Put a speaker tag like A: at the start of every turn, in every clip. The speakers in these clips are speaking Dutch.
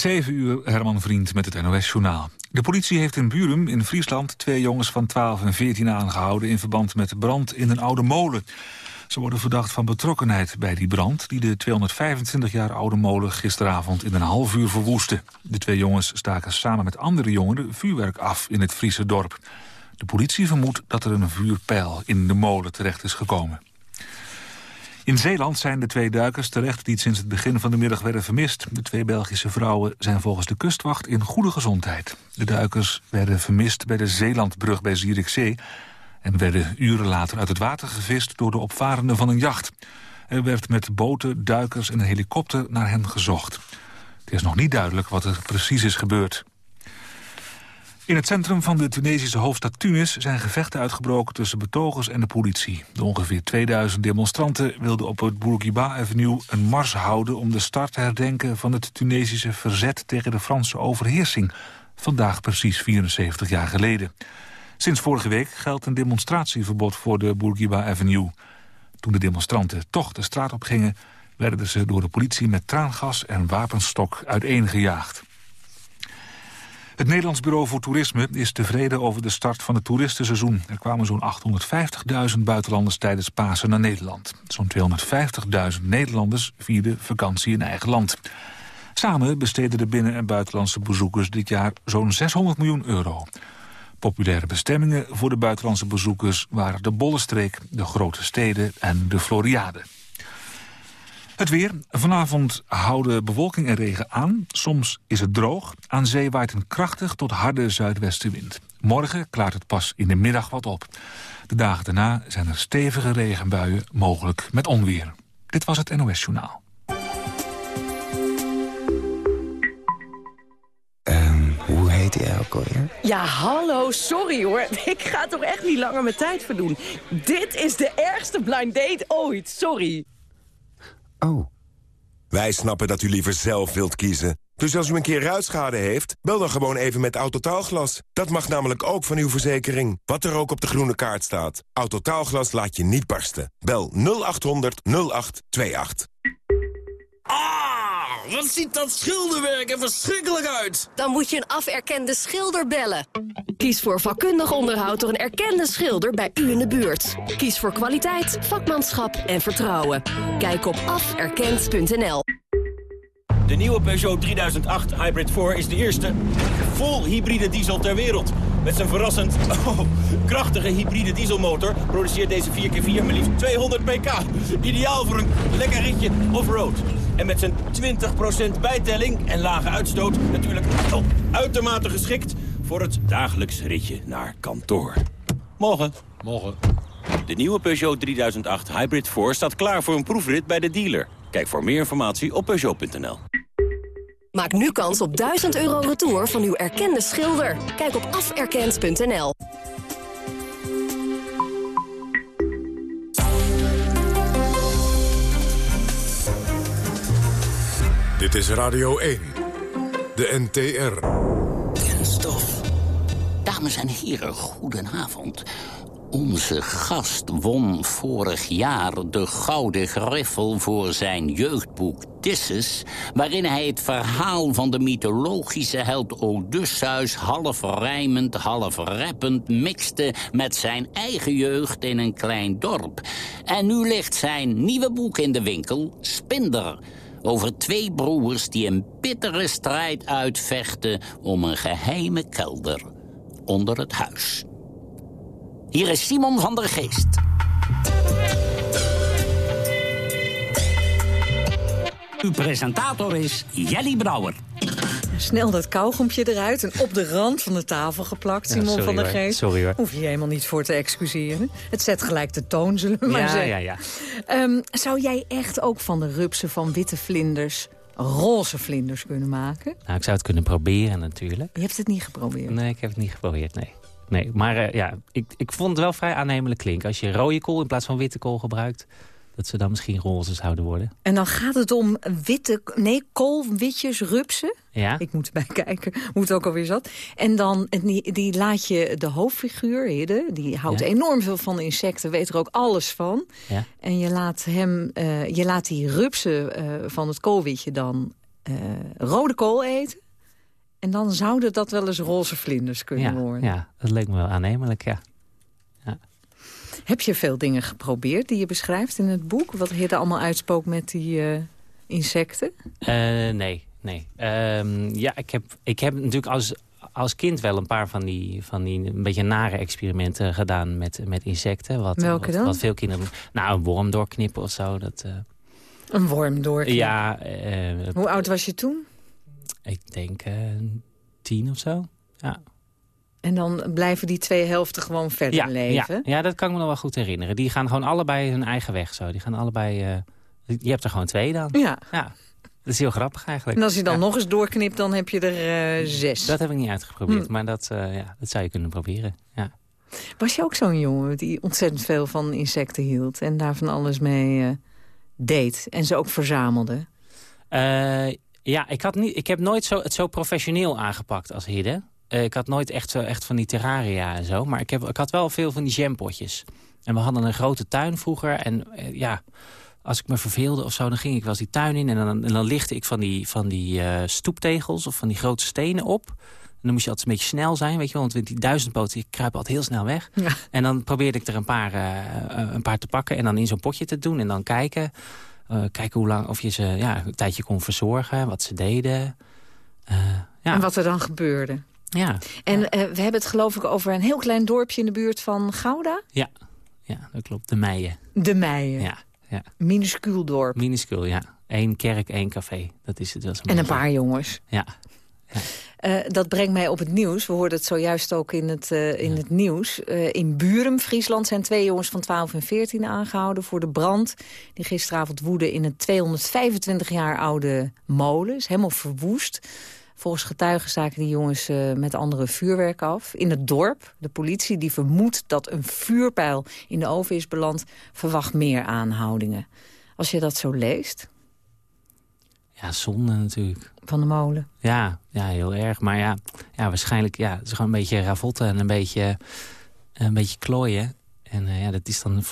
A: 7 uur, Herman Vriend met het NOS-journaal. De politie heeft in Burum in Friesland twee jongens van 12 en 14 aangehouden... in verband met de brand in een oude molen. Ze worden verdacht van betrokkenheid bij die brand... die de 225 jaar oude molen gisteravond in een half uur verwoestte. De twee jongens staken samen met andere jongeren vuurwerk af in het Friese dorp. De politie vermoedt dat er een vuurpijl in de molen terecht is gekomen. In Zeeland zijn de twee duikers terecht die sinds het begin van de middag werden vermist. De twee Belgische vrouwen zijn volgens de kustwacht in goede gezondheid. De duikers werden vermist bij de Zeelandbrug bij Zierikzee... en werden uren later uit het water gevist door de opvarenden van een jacht. Er werd met boten, duikers en een helikopter naar hen gezocht. Het is nog niet duidelijk wat er precies is gebeurd. In het centrum van de Tunesische hoofdstad Tunis zijn gevechten uitgebroken tussen betogers en de politie. De ongeveer 2000 demonstranten wilden op het Bourguiba Avenue een mars houden om de start te herdenken van het Tunesische verzet tegen de Franse overheersing. Vandaag precies 74 jaar geleden. Sinds vorige week geldt een demonstratieverbod voor de Bourguiba Avenue. Toen de demonstranten toch de straat op gingen, werden ze door de politie met traangas en wapenstok uiteengejaagd. Het Nederlands Bureau voor Toerisme is tevreden over de start van het toeristenseizoen. Er kwamen zo'n 850.000 buitenlanders tijdens Pasen naar Nederland. Zo'n 250.000 Nederlanders vierden vakantie in eigen land. Samen besteden de binnen- en buitenlandse bezoekers dit jaar zo'n 600 miljoen euro. Populaire bestemmingen voor de buitenlandse bezoekers waren de Bollestreek, de grote steden en de Floriade. Het weer. Vanavond houden bewolking en regen aan. Soms is het droog. Aan zee waait een krachtig tot harde zuidwestenwind. Morgen klaart het pas in de middag wat op. De dagen daarna zijn er stevige regenbuien, mogelijk met onweer. Dit was het NOS Journaal.
B: Um, hoe heet hij ook alweer?
C: Ja, hallo, sorry hoor. Ik ga toch echt niet langer mijn tijd verdoen. Dit is de ergste blind date ooit, sorry.
B: Oh.
D: Wij snappen dat u liever zelf wilt kiezen. Dus als u een keer ruitschade heeft, bel dan gewoon even met Autotaalglas. Dat mag namelijk ook van uw verzekering. Wat er ook op de groene kaart staat. Autotaalglas laat je niet barsten. Bel 0800 0828.
E: Ah, wat ziet dat schilderwerk er verschrikkelijk uit.
F: Dan moet je een aferkende schilder bellen. Kies voor vakkundig onderhoud door een erkende schilder bij u in de buurt. Kies voor kwaliteit, vakmanschap en vertrouwen. Kijk op aferkend.nl.
E: De nieuwe Peugeot 3008 Hybrid 4 is de eerste vol hybride diesel ter wereld. Met zijn verrassend oh, krachtige hybride dieselmotor produceert deze 4x4 maar liefst 200 pk. Ideaal voor een lekker ritje off-road. En met zijn 20% bijtelling en lage uitstoot natuurlijk oh, uitermate geschikt voor het dagelijks ritje naar kantoor. Morgen.
G: Morgen.
E: De nieuwe Peugeot 3008 Hybrid 4 staat klaar voor een proefrit bij de dealer. Kijk voor meer informatie op Peugeot.nl.
F: Maak nu kans op 1000 euro retour van uw erkende schilder. Kijk op aferkend.nl.
H: Dit is Radio 1. De NTR.
I: Kenstof. Dames en heren, goedenavond. Onze gast won vorig jaar de Gouden Griffel voor zijn jeugdboek Tissus... waarin hij het verhaal van de mythologische held Odysseus... half rijmend, half rappend mixte met zijn eigen jeugd in een klein dorp. En nu ligt zijn nieuwe boek in de winkel, Spinder... over twee broers die een bittere strijd uitvechten... om een geheime kelder onder het huis. Hier is Simon van der Geest. Uw presentator is Jelly Brouwer.
C: Snel dat kauwgompje eruit en op de rand van de tafel geplakt, Simon
J: sorry
C: van der Geest.
J: sorry hoor.
C: Hoef je helemaal niet voor te excuseren. Het zet gelijk de toon, zullen we maar
J: Ja,
C: zeggen.
J: ja, ja.
C: Ehm, zou jij echt ook van de rupsen van witte vlinders roze vlinders kunnen maken?
J: Nou, ik zou het kunnen proberen natuurlijk.
C: Je hebt het niet geprobeerd.
J: Nee, ik heb het niet geprobeerd, nee. Nee, maar eh, ja, ik, ik vond het wel vrij aannemelijk klinken. Als je rode kool in plaats van witte kool gebruikt... dat ze dan misschien roze zouden worden.
C: En dan gaat het om witte, nee, koolwitjes, rupsen.
J: Ja?
C: Ik moet erbij kijken hoe het ook alweer zat. En dan die, die laat je de hoofdfiguur, Hidde, die houdt
J: Ja.
C: enorm veel van insecten, weet er ook alles van.
J: Ja.
C: En je laat, hem, eh, je laat die rupsen eh, van het koolwitje dan
G: rode kool eten. En dan zouden dat wel eens roze vlinders kunnen
J: ja,
G: worden.
J: Ja, dat leek me wel aannemelijk, ja.
G: Heb je veel dingen geprobeerd die je beschrijft in het boek? Wat er allemaal uitspookt met die insecten?
J: nee, nee. Ehm, ja, ik heb, ik heb natuurlijk als, als kind wel een paar van die, van die een beetje nare experimenten gedaan met, met insecten. Wat,
G: Welke
J: wat,
G: dan?
J: Wat veel kinderen. Nou, een worm doorknippen of zo. Dat, uh...
G: Een worm doorknippen?
J: Ja.
G: Hoe oud was je toen?
J: Ik denk tien of zo, ja.
G: En dan blijven die twee helften gewoon verder
J: ja,
G: leven?
J: Ja, ja, dat kan ik me nog wel goed herinneren. Die gaan gewoon allebei hun eigen weg zo. Die gaan allebei... Uh, je hebt er gewoon twee dan.
G: Ja.
J: ja. Dat is heel grappig eigenlijk.
G: En als je dan
J: ja.
G: nog eens doorknipt, dan heb je er uh, zes.
J: Dat heb ik niet uitgeprobeerd,
G: Hm.
J: maar dat, uh, ja, dat zou je kunnen proberen. Ja.
G: Was je ook zo'n jongen die ontzettend veel van insecten hield... en daar van alles mee deed en ze ook verzamelde?
J: ja, ik, had niet, ik heb nooit zo, het zo professioneel aangepakt als Hidde. Ik had nooit echt, zo, echt van die terraria en zo. Maar ik, heb, ik had wel veel van die jampotjes. En we hadden een grote tuin vroeger. En ja, als ik me verveelde of zo, dan ging ik wel eens die tuin in... en dan, en dan lichtte ik van die, van die uh, stoeptegels of van die grote stenen op. En dan moest je altijd een beetje snel zijn, weet je wel. Want die duizendpoten kruipen altijd heel snel weg.
G: Ja.
J: En dan probeerde ik er een paar, een paar te pakken en dan in zo'n potje te doen. En dan kijken, kijken hoe lang, of je ze ja, een tijdje kon verzorgen, wat ze deden.
G: ja. En wat er dan gebeurde.
J: Ja.
G: En we hebben het geloof ik over een heel klein dorpje in de buurt van Gouda?
J: Ja, ja dat klopt. De Meijen.
G: De Meijen.
J: Ja. Ja.
G: Minuscuul dorp.
J: Minuscuul, ja. Eén kerk, één café. Dat is het wel.
G: En een paar jongens.
J: Ja.
G: ja. Uh, dat brengt mij op het nieuws. We hoorden het zojuist ook in het, uh, in ja. het nieuws. Uh, in Buren, Friesland, zijn twee jongens van 12 en 14 aangehouden... voor de brand die gisteravond woedde in een 225 jaar oude molen. Is helemaal verwoest. Volgens getuigen staken die jongens uh, met andere vuurwerk af. In het dorp, de politie die vermoedt dat een vuurpijl in de oven is beland... verwacht meer aanhoudingen. Als je dat zo leest...
J: Ja, zonde natuurlijk.
G: Van de molen.
J: Ja, ja heel erg. Maar ja, ja waarschijnlijk ja, het is gewoon een beetje ravotten en een beetje, een beetje klooien. En uh, ja, dat is dan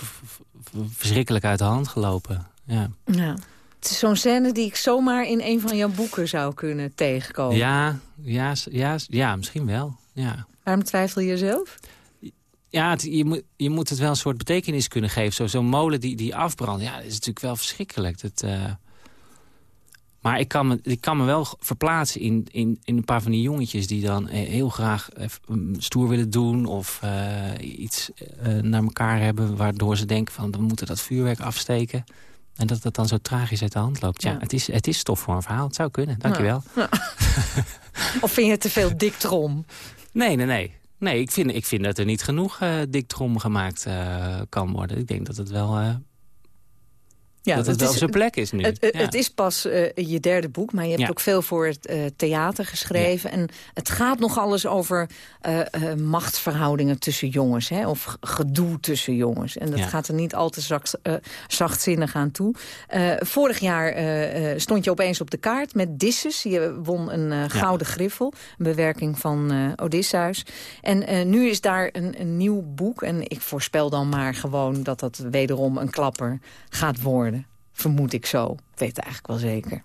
J: verschrikkelijk uit de hand gelopen. Ja.
G: ja. Het is zo'n scène die ik zomaar in een van jouw boeken zou kunnen tegenkomen.
J: Ja, ja, ja, ja misschien wel. Ja.
G: Waarom twijfel je zelf?
J: Ja, het, je, moet, je moet het wel een soort betekenis kunnen geven. Zo'n zo molen die, die afbrandt, ja, dat is natuurlijk wel verschrikkelijk. Dat, uh... Maar ik kan, me, ik kan me wel verplaatsen in, in, in een paar van die jongetjes... die dan heel graag stoer willen doen of uh, iets uh, naar elkaar hebben... waardoor ze denken van, we moeten dat vuurwerk afsteken. En dat het dan zo tragisch uit de hand loopt. Ja, ja. Het, is, het is stof voor een verhaal. Het zou kunnen. Dankjewel.
G: Ja. of vind je het te veel diktrom?
J: Nee, nee, nee. Nee, ik vind, ik vind dat er niet genoeg uh, diktrom gemaakt uh, kan worden. Ik denk dat het wel... Uh, ja, dat het, wel zijn plek is nu.
G: Het, ja. het is pas uh, je derde boek, maar je hebt ja. ook veel voor het uh, theater geschreven. Ja. En het gaat nog alles over uh, machtsverhoudingen tussen jongens. Hè, of gedoe tussen jongens. En dat gaat er niet al te zacht, zachtzinnig aan toe. vorig jaar stond je opeens op de kaart met Disses. Je won een gouden griffel. Een bewerking van Odysseus. En nu is daar een, een nieuw boek. En ik voorspel dan maar gewoon dat dat wederom een klapper gaat worden. Vermoed ik zo. Ik weet het eigenlijk wel zeker.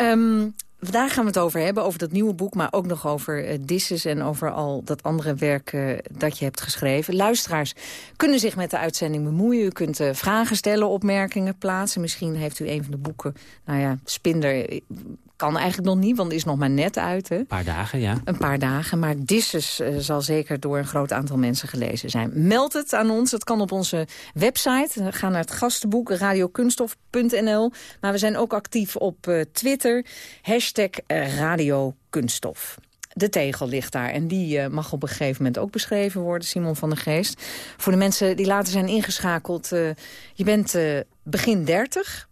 G: Um, daar gaan we het over hebben, over dat nieuwe boek... maar ook nog over uh, Disses en over al dat andere werk dat je hebt geschreven. Luisteraars kunnen zich met de uitzending bemoeien. U kunt uh, vragen stellen, opmerkingen plaatsen. Misschien heeft u een van de boeken... nou ja, Spinder kan eigenlijk nog niet, want het is nog maar net uit. Hè? Een
J: paar dagen, ja.
G: Een paar dagen, maar Disses uh, zal zeker door een groot aantal mensen gelezen zijn. Meld het aan ons, het kan op onze website. Ga naar het gastenboek radiokunstof.nl. Maar we zijn ook actief op uh, Twitter. Hashtag radiokunststof. De tegel ligt daar en die uh, mag op een gegeven moment ook beschreven worden, Simon van der Geest. Voor de mensen die later zijn ingeschakeld, je bent begin 30.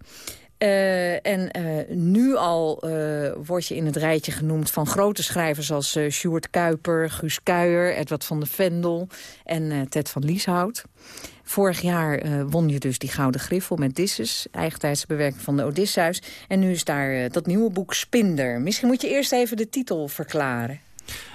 G: Uh, en uh, nu al uh, word je in het rijtje genoemd van grote schrijvers als uh, Sjoerd Kuiper, Guus Kuijer, Edward van de Vendel en Ted van Lieshout. Vorig jaar won je dus die Gouden Griffel met Disses, eigentijdse bewerking van de Odysseus. En nu is daar dat nieuwe boek Spinder. Misschien moet je eerst even de titel verklaren.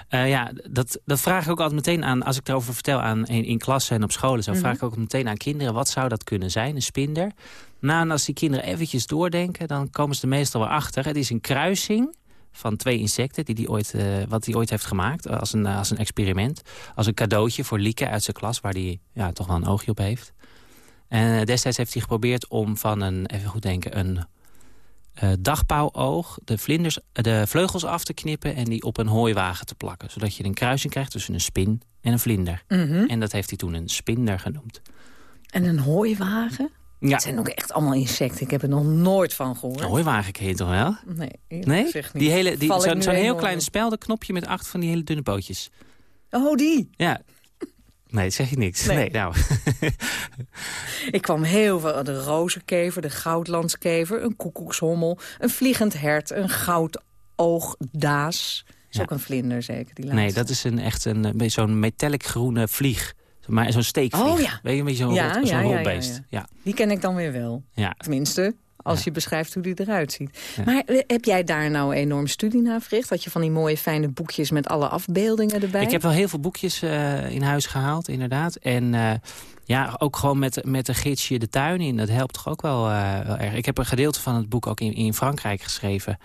J: Uh, ja, dat, dat vraag ik ook altijd meteen aan, als ik erover vertel aan, in, in klassen en op scholen. Zo mm vraag ik ook meteen aan kinderen, wat zou dat kunnen zijn, een spinder? Nou, en als die kinderen eventjes doordenken, dan komen ze er meestal wel achter. Het is een kruising van twee insecten die die ooit, uh, wat hij ooit heeft gemaakt als een, als een experiment. Als een cadeautje voor Lieke uit zijn klas, waar hij ja, toch wel een oogje op heeft. En destijds heeft hij geprobeerd om van een, even goed denken, een uh, dagpauwoog de, vlinders, de vleugels af te knippen en die op een hooiwagen te plakken. Zodat je een kruising krijgt tussen een spin en een vlinder.
G: Mhm.
J: En dat heeft hij toen een spinder genoemd.
G: En een hooiwagen? Ja. Het zijn ook echt allemaal insecten. Ik heb er nog nooit van gehoord.
J: Een hooiwagen ken je toch wel?
G: Nee,
J: nee?
G: Zeg
J: niet. Die hele, die, Zo'n zo heel klein speldenknopje met acht van die hele dunne pootjes.
G: Oh, die?
J: Ja, Nee, zeg je niks. Nee, nou.
G: ik kwam heel veel... De rozenkever, de goudlandskever, een koekoekshommel... een vliegend hert, een goudoogdaas. Is ook een vlinder zeker, die
J: Nee, dat is een, echt een, zo'n metallic groene vlieg. Maar zo'n steekvlieg. Oh ja. Weet je, een beetje zo'n ja, rot, ja. Ja,
G: Die ken ik dan weer wel. Ja. Tenminste, als je beschrijft hoe die eruit ziet. Maar eh, heb jij daar nou een enorm studie naar verricht? Dat je van die mooie fijne boekjes met alle afbeeldingen erbij?
J: Ik heb wel heel veel boekjes uh, in huis gehaald, inderdaad. En uh, ja, ook gewoon met, met een gidsje de tuin in. Dat helpt toch ook wel, uh, wel erg. Ik heb een gedeelte van het boek ook in, in Frankrijk geschreven.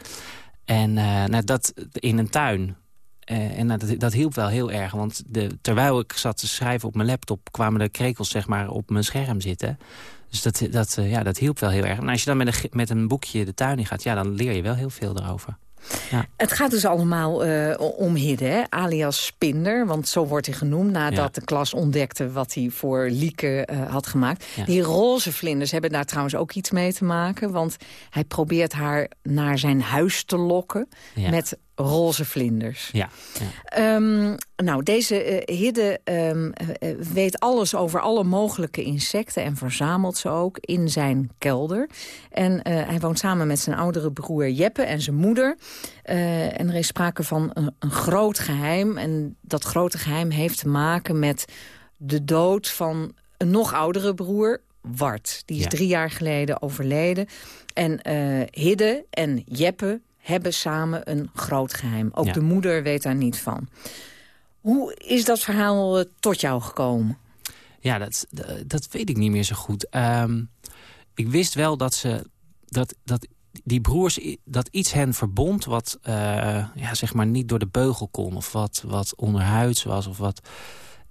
J: En nou, dat in een tuin. en nou, dat, dat hielp wel heel erg. Want de, terwijl ik zat te schrijven op mijn laptop... kwamen de krekels zeg maar, op mijn scherm zitten. Dus dat, dat, eh, ja, dat hielp wel heel erg. Maar als je dan met een, met een boekje de tuin in gaat... Ja, dan leer je wel heel veel erover. Ja.
G: Het gaat dus allemaal uh, om Hidde, alias Spinder. Want zo wordt hij genoemd nadat de klas ontdekte... wat hij voor Lieke uh, had gemaakt. Die roze vlinders hebben daar trouwens ook iets mee te maken. Want hij probeert haar naar zijn huis te lokken... met roze vlinders.
J: Ja. ja.
G: Um, nou, deze uh, Hidde um, uh, weet alles over alle mogelijke insecten... en verzamelt ze ook in zijn kelder. En uh, hij woont samen met zijn oudere broer Jeppe en zijn moeder. en er is sprake van een, een, groot geheim. En dat grote geheim heeft te maken met de dood van een nog oudere broer... Wart. Die is ja. drie jaar geleden overleden. En Hidde en Jeppe hebben samen een groot geheim. Ook de moeder weet daar niet van. Hoe is dat verhaal tot jou gekomen?
J: Ja, dat, dat weet ik niet meer zo goed. Um, ik wist wel dat ze... Dat, dat die broers, dat iets hen verbond wat uh, ja, zeg maar niet door de beugel kon. Of wat, wat onderhuids was. Of wat.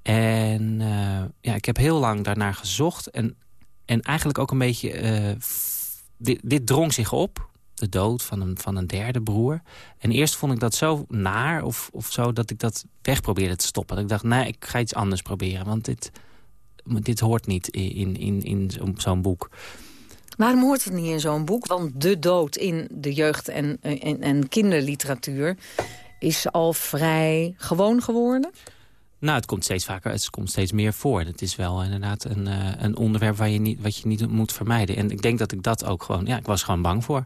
J: En uh, ja, ik heb heel lang daarnaar gezocht. En, en eigenlijk ook een beetje... Uh, dit, dit drong zich op de dood van een, van een derde broer. En eerst vond ik dat zo naar of, of zo dat ik dat weg probeerde te stoppen. Dat ik dacht, nee, ik ga iets anders proberen. Want dit, dit hoort niet in, in, in zo'n boek.
G: Waarom hoort het niet in zo'n boek? Want de dood in de jeugd- en, en, en kinderliteratuur is al vrij gewoon geworden?
J: Nou, het komt steeds vaker, het komt steeds meer voor. Het is wel inderdaad een, uh, een onderwerp waar je niet, wat je niet moet vermijden. En ik denk dat ik dat ook gewoon, ja, ik was gewoon bang voor.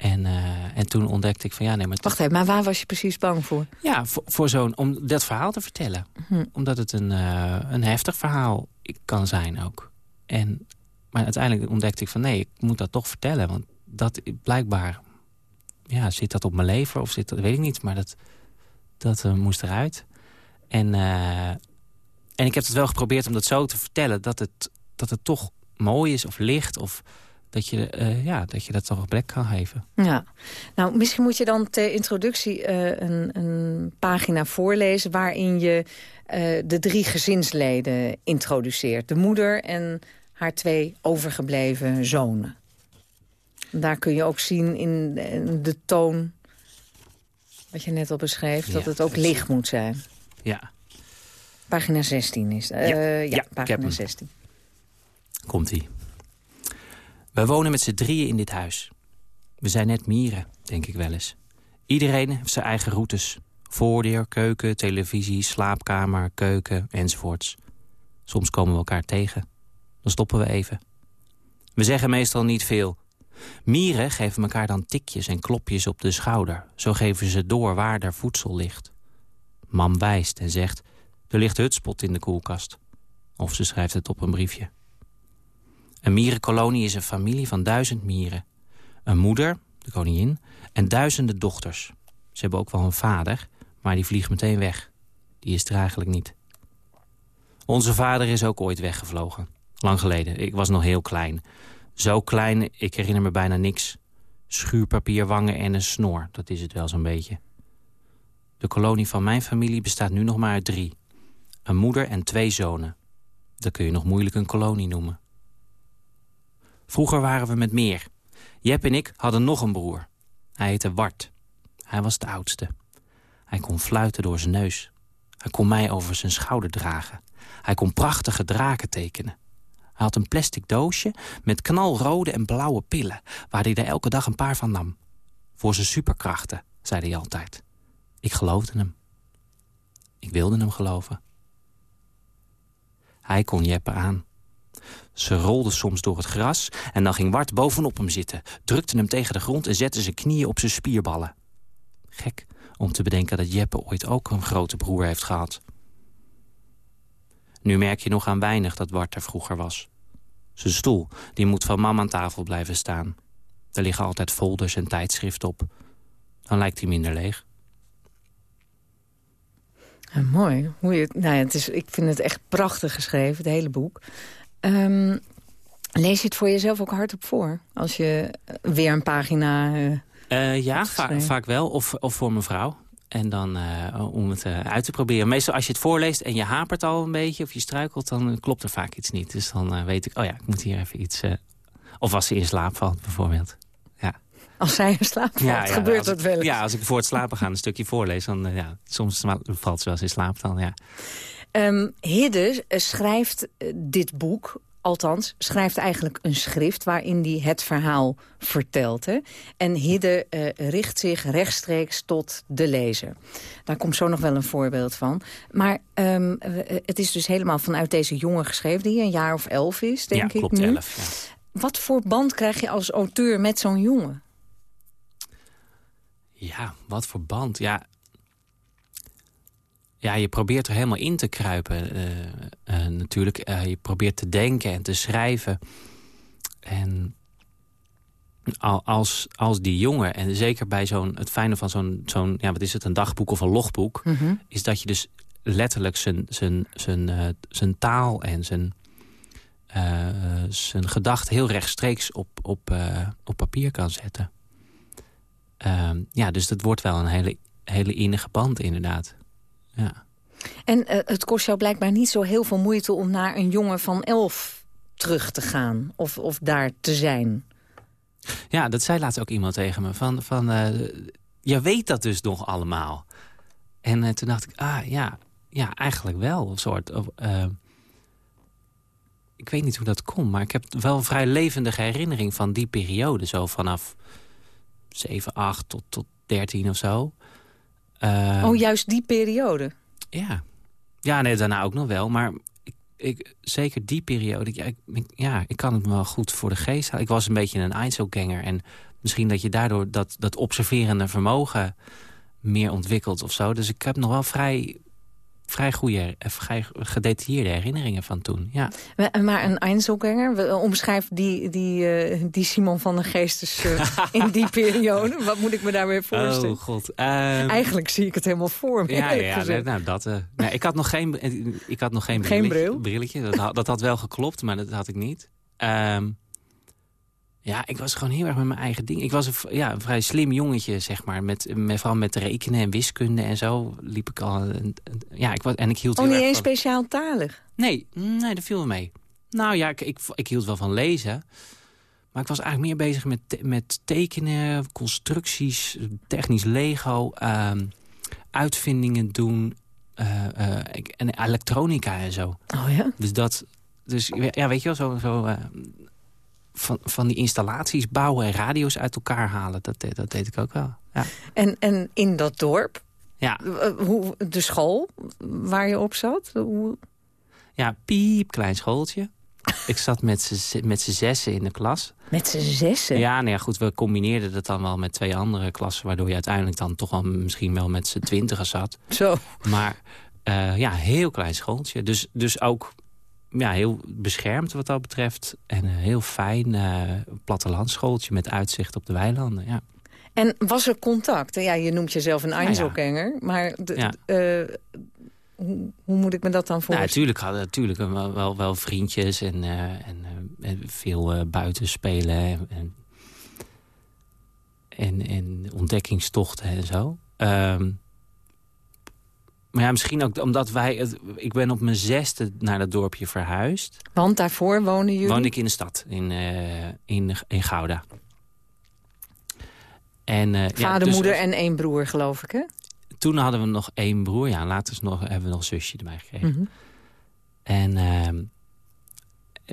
J: En, uh, en toen ontdekte ik van ja, nee, maar...
G: Wacht even, maar waar was je precies bang voor?
J: Ja, voor, voor zo'n, om dat verhaal te vertellen.
G: Hm.
J: Omdat het een, uh, een heftig verhaal kan zijn ook. En, maar uiteindelijk ontdekte ik van nee, ik moet dat toch vertellen. Want dat blijkbaar, ja, zit dat op mijn lever of zit dat, weet ik niet. Maar dat, dat uh, moest eruit. En, en ik heb het wel geprobeerd om dat zo te vertellen... dat het, dat het toch mooi is of licht of dat je, uh, ja, dat je dat toch plek kan geven.
G: Ja, nou misschien moet je dan ter introductie uh, een, een, pagina voorlezen... waarin je uh, de drie gezinsleden introduceert. De moeder en haar twee overgebleven zonen. Daar kun je ook zien in de toon, wat je net al beschreef... Ja, dat het ook licht moet zijn.
J: Ja.
G: Pagina 16 is ja, ja, ja, pagina 16.
J: Komt-ie. We wonen met z'n drieën in dit huis. We zijn net mieren, denk ik wel eens. Iedereen heeft zijn eigen routes. Voordeur, keuken, televisie, slaapkamer, keuken, enzovoorts. Soms komen we elkaar tegen. Dan stoppen we even. We zeggen meestal niet veel. Mieren geven elkaar dan tikjes en klopjes op de schouder. Zo geven ze door waar er voedsel ligt. Mam wijst en zegt... er ligt hutspot in de koelkast. Of ze schrijft het op een briefje. Een mierenkolonie is een familie van duizend mieren. Een moeder, de koningin, en duizenden dochters. Ze hebben ook wel een vader, Maar die vliegt meteen weg. Die is er eigenlijk niet. Onze vader is ook ooit weggevlogen. Lang geleden. Ik was nog heel klein. Zo klein, ik herinner me bijna niks. Schuurpapier, wangen en een snor. Dat is het wel zo'n beetje. De kolonie van mijn familie bestaat nu nog maar uit drie. Een moeder en twee zonen. Dat kun je nog moeilijk een kolonie noemen. Vroeger waren we met meer. Jep en ik hadden nog een broer. Hij heette Wart. Hij was de oudste. Hij kon fluiten door zijn neus. Hij kon mij over zijn schouder dragen. Hij kon prachtige draken tekenen. Hij had een plastic doosje met knalrode en blauwe pillen... waar hij er elke dag een paar van nam. Voor zijn superkrachten, zei hij altijd. Ik geloofde hem. Ik wilde hem geloven. Hij kon Jeppe aan. Ze rolde soms door het gras en dan ging Wart bovenop hem zitten... drukte hem tegen de grond en zette zijn knieën op zijn spierballen. Gek om te bedenken dat Jeppe ooit ook een grote broer heeft gehad. Nu merk je nog aan weinig dat Wart er vroeger was. Zijn stoel, die moet van mam aan tafel blijven staan. Er liggen altijd folders en tijdschriften op. Dan lijkt hij minder leeg.
G: Mooi. Hoe je, nou het is, ik vind het echt prachtig geschreven, het hele boek. Um, lees je het voor jezelf ook hardop voor? Als je weer een pagina... Uh,
J: uh, ja, va vaak wel. Of, of voor mijn vrouw. En dan uh, om het uh, uit te proberen. Meestal als je het voorleest en je hapert al een beetje... of je struikelt, dan klopt er vaak iets niet. Dus dan uh, weet ik, oh ja, ik moet hier even iets... of als ze in slaap valt, bijvoorbeeld. Ja.
G: Als zij in slaap valt, ja, ja, gebeurt dat wel eens.
J: Ja, als ik voor het slapen ga een stukje voorlees... dan ja, soms valt ze wel eens in slaap dan, ja.
G: Um, Hidde schrijft dit boek althans, schrijft eigenlijk een schrift... waarin hij het verhaal vertelt. Hè? En Hidde uh, richt zich rechtstreeks tot de lezer. Daar komt zo nog wel een voorbeeld van. Maar um, het is dus helemaal vanuit deze jongen geschreven... die een jaar of elf is, denk
J: ja,
G: ik nu.
J: Elf,
G: ja. Wat voor band krijg je als auteur met zo'n jongen?
J: Ja, wat voor band? Ja, ja, je probeert er helemaal in te kruipen uh, uh, natuurlijk. Uh, je probeert te denken en te schrijven. En als, als die jongen, en zeker bij zo'n het fijne van zo'n, zo'n ja, wat is het, een dagboek of een logboek... Mm -hmm. is dat je dus letterlijk zijn, zijn, zijn, zijn taal en zijn, zijn gedachten heel rechtstreeks op, op, op papier kan zetten. Ehm, ja, dus dat wordt wel een hele, hele innige band inderdaad. Ja.
G: En uh, het kost jou blijkbaar niet zo heel veel moeite... om naar een jongen van elf terug te gaan of, of daar te zijn.
J: Ja, dat zei laatst ook iemand tegen me. Van, van, uh, je weet dat dus nog allemaal. En uh, toen dacht ik, ah ja, ja eigenlijk wel. Een soort, ik weet niet hoe dat komt, maar ik heb wel een vrij levendige herinnering van die periode. Zo vanaf 7, 8 tot, tot 13 of zo.
G: Uh, oh, juist die periode?
J: Ja. Ja, nee, daarna ook nog wel. Maar ik, ik, zeker die periode, ja ik, ja, ik kan het me wel goed voor de geest halen. Ik was een beetje een Einzelganger. En misschien dat je daardoor dat, dat observerende vermogen meer ontwikkelt of zo. Dus ik heb nog wel vrij vrij goede, eh, vrij gedetailleerde herinneringen van toen. Ja.
G: Maar een Einzelganger, omschrijf die, die, uh, die Simon van de Geestes uh, in die periode. Wat moet ik me daarmee voorstellen?
J: Oh god. Um...
G: Eigenlijk zie ik het helemaal voor me.
J: Ja, ja, ja nou, dat, uh, nee, ik had nog geen, ik had nog geen, geen brilletje. brilletje. Dat, had, dat had wel geklopt, maar dat had ik niet. Um, ja, ik was gewoon heel erg met mijn eigen ding. Ik was een, ja, een vrij slim jongetje, zeg maar. Met, met, vooral met rekenen en wiskunde en zo liep ik al... ja, ik was, en ik hield
G: oh, niet
J: eens
G: speciaal talig?
J: Nee, nee, dat viel me mee. Nou ja, ik, ik, ik, hield wel van lezen. Maar ik was eigenlijk meer bezig met, met tekenen, constructies, technisch Lego... Uh, uitvindingen doen uh, uh, en elektronica en zo.
G: Oh ja?
J: Dus dat... Dus ja, weet je wel, zo... zo uh, van, van die installaties bouwen en radio's uit elkaar halen. Dat, dat deed ik ook wel. Ja.
G: En, en in dat dorp?
J: Ja.
G: Hoe, de school waar je op zat? Hoe...
J: Ja, piep, klein schooltje. ik zat met z'n zessen in de klas.
G: Met z'n zessen?
J: Ja, nou ja, goed, we combineerden dat dan wel met twee andere klassen... waardoor je uiteindelijk dan toch wel misschien wel met z'n twintigen zat.
G: Zo.
J: Maar uh, ja, heel klein schooltje. Dus, dus ook ja, heel beschermd wat dat betreft. En een heel fijn uh, plattelandschooltje met uitzicht op de weilanden, ja.
G: En was er contact? Ja, je noemt jezelf een Einzelganger, maar de, eh, hoe, hoe moet ik me dat dan
J: Nou,
G: voorstellen?
J: natuurlijk hadden natuurlijk wel, wel, wel vriendjes en, eh, en, eh, en veel eh, buiten spelen en, en, en, en ontdekkingstochten en zo. Ehm, maar ja, misschien ook omdat wij... Het, ik ben op mijn zesde naar dat dorpje verhuisd.
G: Want daarvoor wonen jullie?
J: Woonde ik in de stad, in, eh, in, in Gouda. En, ja,
G: Vader,
J: dus
G: moeder en één broer, geloof ik, hè?
J: Toen hadden we nog één broer. Ja, later is nog, hebben we nog een zusje erbij gekregen.
G: Mhm.
J: En, ehm,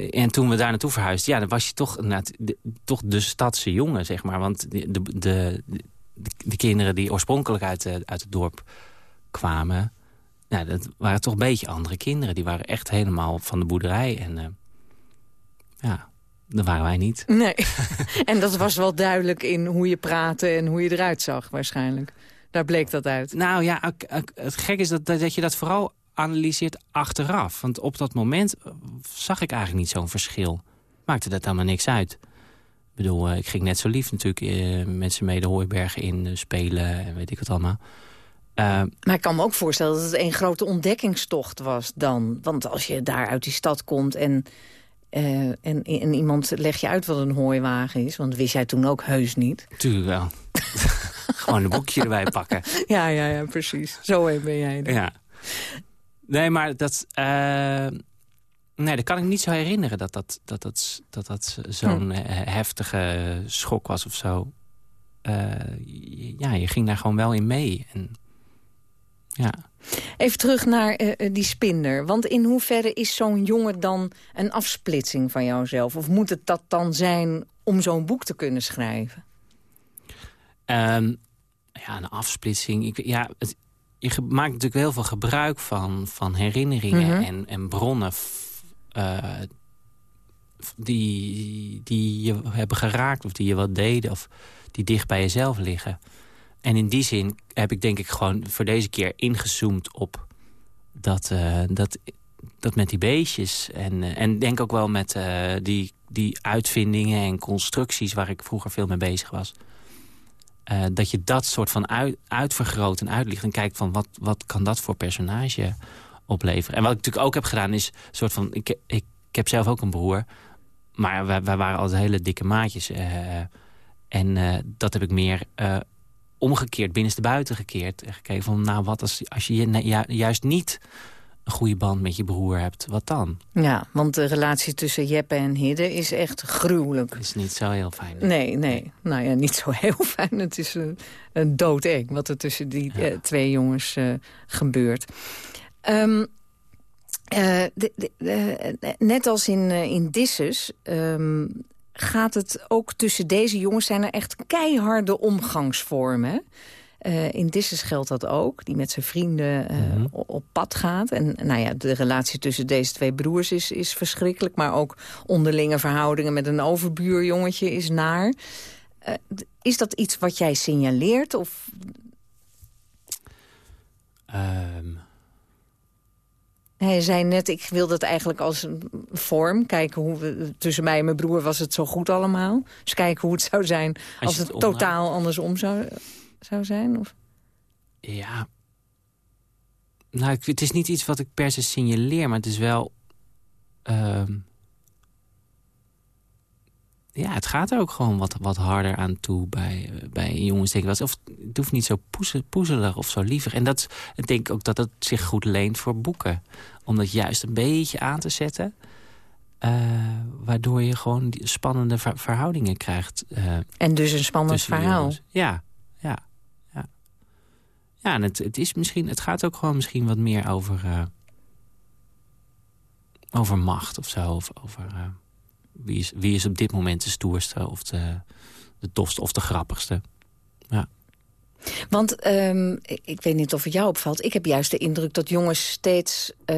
J: en toen we daar naartoe verhuisden, ja, dan was je toch, nou, de, toch de stadse jongen, zeg maar. Want de, de, de, de, de kinderen die oorspronkelijk uit, eh, uit het dorp kwamen... Nou, dat waren toch een beetje andere kinderen. Die waren echt helemaal van de boerderij. En eh, ja, dat waren wij niet.
G: Nee. en dat was wel duidelijk in hoe je praatte en hoe je eruit zag, waarschijnlijk. Daar bleek dat uit.
J: Nou ja, het gek is dat, dat je dat vooral analyseert achteraf. Want op dat moment zag ik eigenlijk niet zo'n verschil. Maakte dat allemaal niks uit. Ik bedoel, eh, ik ging net zo lief natuurlijk eh, met ze mee de hooibergen in spelen en weet ik wat allemaal. Eh,
G: Maar ik kan me ook voorstellen dat het een grote ontdekkingstocht was dan. Want als je daar uit die stad komt en, eh, en, en iemand leg je uit wat een hooiwagen is... want wist jij toen ook heus niet.
J: Tuurlijk wel. Gewoon een boekje erbij pakken.
G: Ja, ja, ja, precies. Zo ben jij. dan.
J: Ja. Nee, maar dat... eh, nee, dat kan ik niet zo herinneren dat dat, dat, dat, dat, dat zo'n eh, heftige schok was of zo. Ja, je ging daar gewoon wel in mee. En, ja.
G: Even terug naar eh, eh, die spinder. Want in hoeverre is zo'n jongen dan een afsplitsing van jouzelf? Of moet het dat dan zijn om zo'n boek te kunnen schrijven?
J: Ehm, ja, een afsplitsing. Ik, ja, het, je maakt natuurlijk heel veel gebruik van, van herinneringen
G: Mhm.
J: en, en bronnen eh, die, die je hebben geraakt of die je wat deden of die dicht bij jezelf liggen. En in die zin heb ik denk ik gewoon voor deze keer ingezoomd op dat, eh, dat, dat met die beestjes. En, eh, en denk ook wel met eh, die, die uitvindingen en constructies waar ik vroeger veel mee bezig was. Dat je dat soort van uit, uitvergroot en uitlicht en kijkt van wat, wat kan dat voor personage opleveren. En wat ik natuurlijk ook heb gedaan is soort van, ik, ik, heb zelf ook een broer, maar wij, wij waren altijd hele dikke maatjes. en dat heb ik meer omgekeerd, binnenste buiten gekeerd. En gekeken van, nou wat als, als je ju- ju- juist niet een goede band met je broer hebt, wat dan?
G: Ja, want de relatie tussen Jeppe en Hidde is echt gruwelijk.
J: Dat is niet zo heel fijn.
G: Nee, nee. Nou ja, niet zo heel fijn. Het is een, een doodeng wat er tussen die eh, twee jongens eh, gebeurt. De- de- de- net als in, eh, in Disses ehm, gaat het ook tussen deze jongens... zijn er echt keiharde omgangsvormen. Eh, in Disses geldt dat ook, die met zijn vrienden eh, o- op pad gaat. En nou ja, de relatie tussen deze twee broers is, is verschrikkelijk... maar ook onderlinge verhoudingen met een overbuurjongetje is naar. Eh, is dat iets wat jij signaleert? Of
J: Ehm,
G: hij zei net, ik wil dat eigenlijk als een vorm. Kijken hoe we, tussen mij en mijn broer was het zo goed allemaal. Dus kijken hoe het zou zijn als, het, totaal andersom zou, zou zijn. Of?
J: Ja. Nou, ik, het is niet iets wat ik per se signaleer, maar het is wel... ehm, ja, het gaat er ook gewoon wat, wat harder aan toe bij, bij jongens. Denk ik wel. Of het hoeft niet zo poeze- poezelig of zo lievig. En dat, ik denk ook dat het zich goed leent voor boeken. Om dat juist een beetje aan te zetten. eh, waardoor je gewoon die spannende ver- verhoudingen krijgt. eh,
G: En dus een spannend verhaal.
J: Ja, ja, ja. Ja, en het, het, is misschien, het gaat ook gewoon misschien wat meer over... eh, over macht of zo. Of over wie, is, wie is op dit moment de stoerste of de, de tofste of de grappigste. Ja.
G: Want ehm, ik, weet niet of het jou opvalt. Ik heb juist de indruk dat jongens steeds eh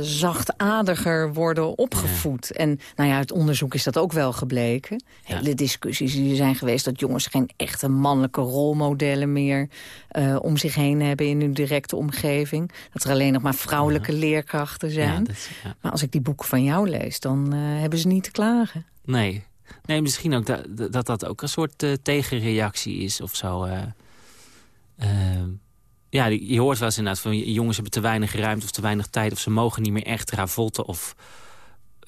G: zachtadiger worden opgevoed. En nou ja, uit onderzoek is dat ook wel gebleken. Hele discussies die er zijn geweest... dat jongens geen echte mannelijke rolmodellen meer eh, om zich heen hebben... in hun directe omgeving. Dat er alleen nog maar vrouwelijke leerkrachten zijn.
J: Dat.
G: Maar als ik die boeken van jou lees, dan eh, hebben ze niet te klagen.
J: Nee. Nee, misschien ook dat dat, dat ook een soort uh, tegenreactie is of zo. Uh, uh, ja, je hoort wel eens inderdaad van jongens hebben te weinig ruimte of te weinig tijd... of ze mogen niet meer echt ravotten of...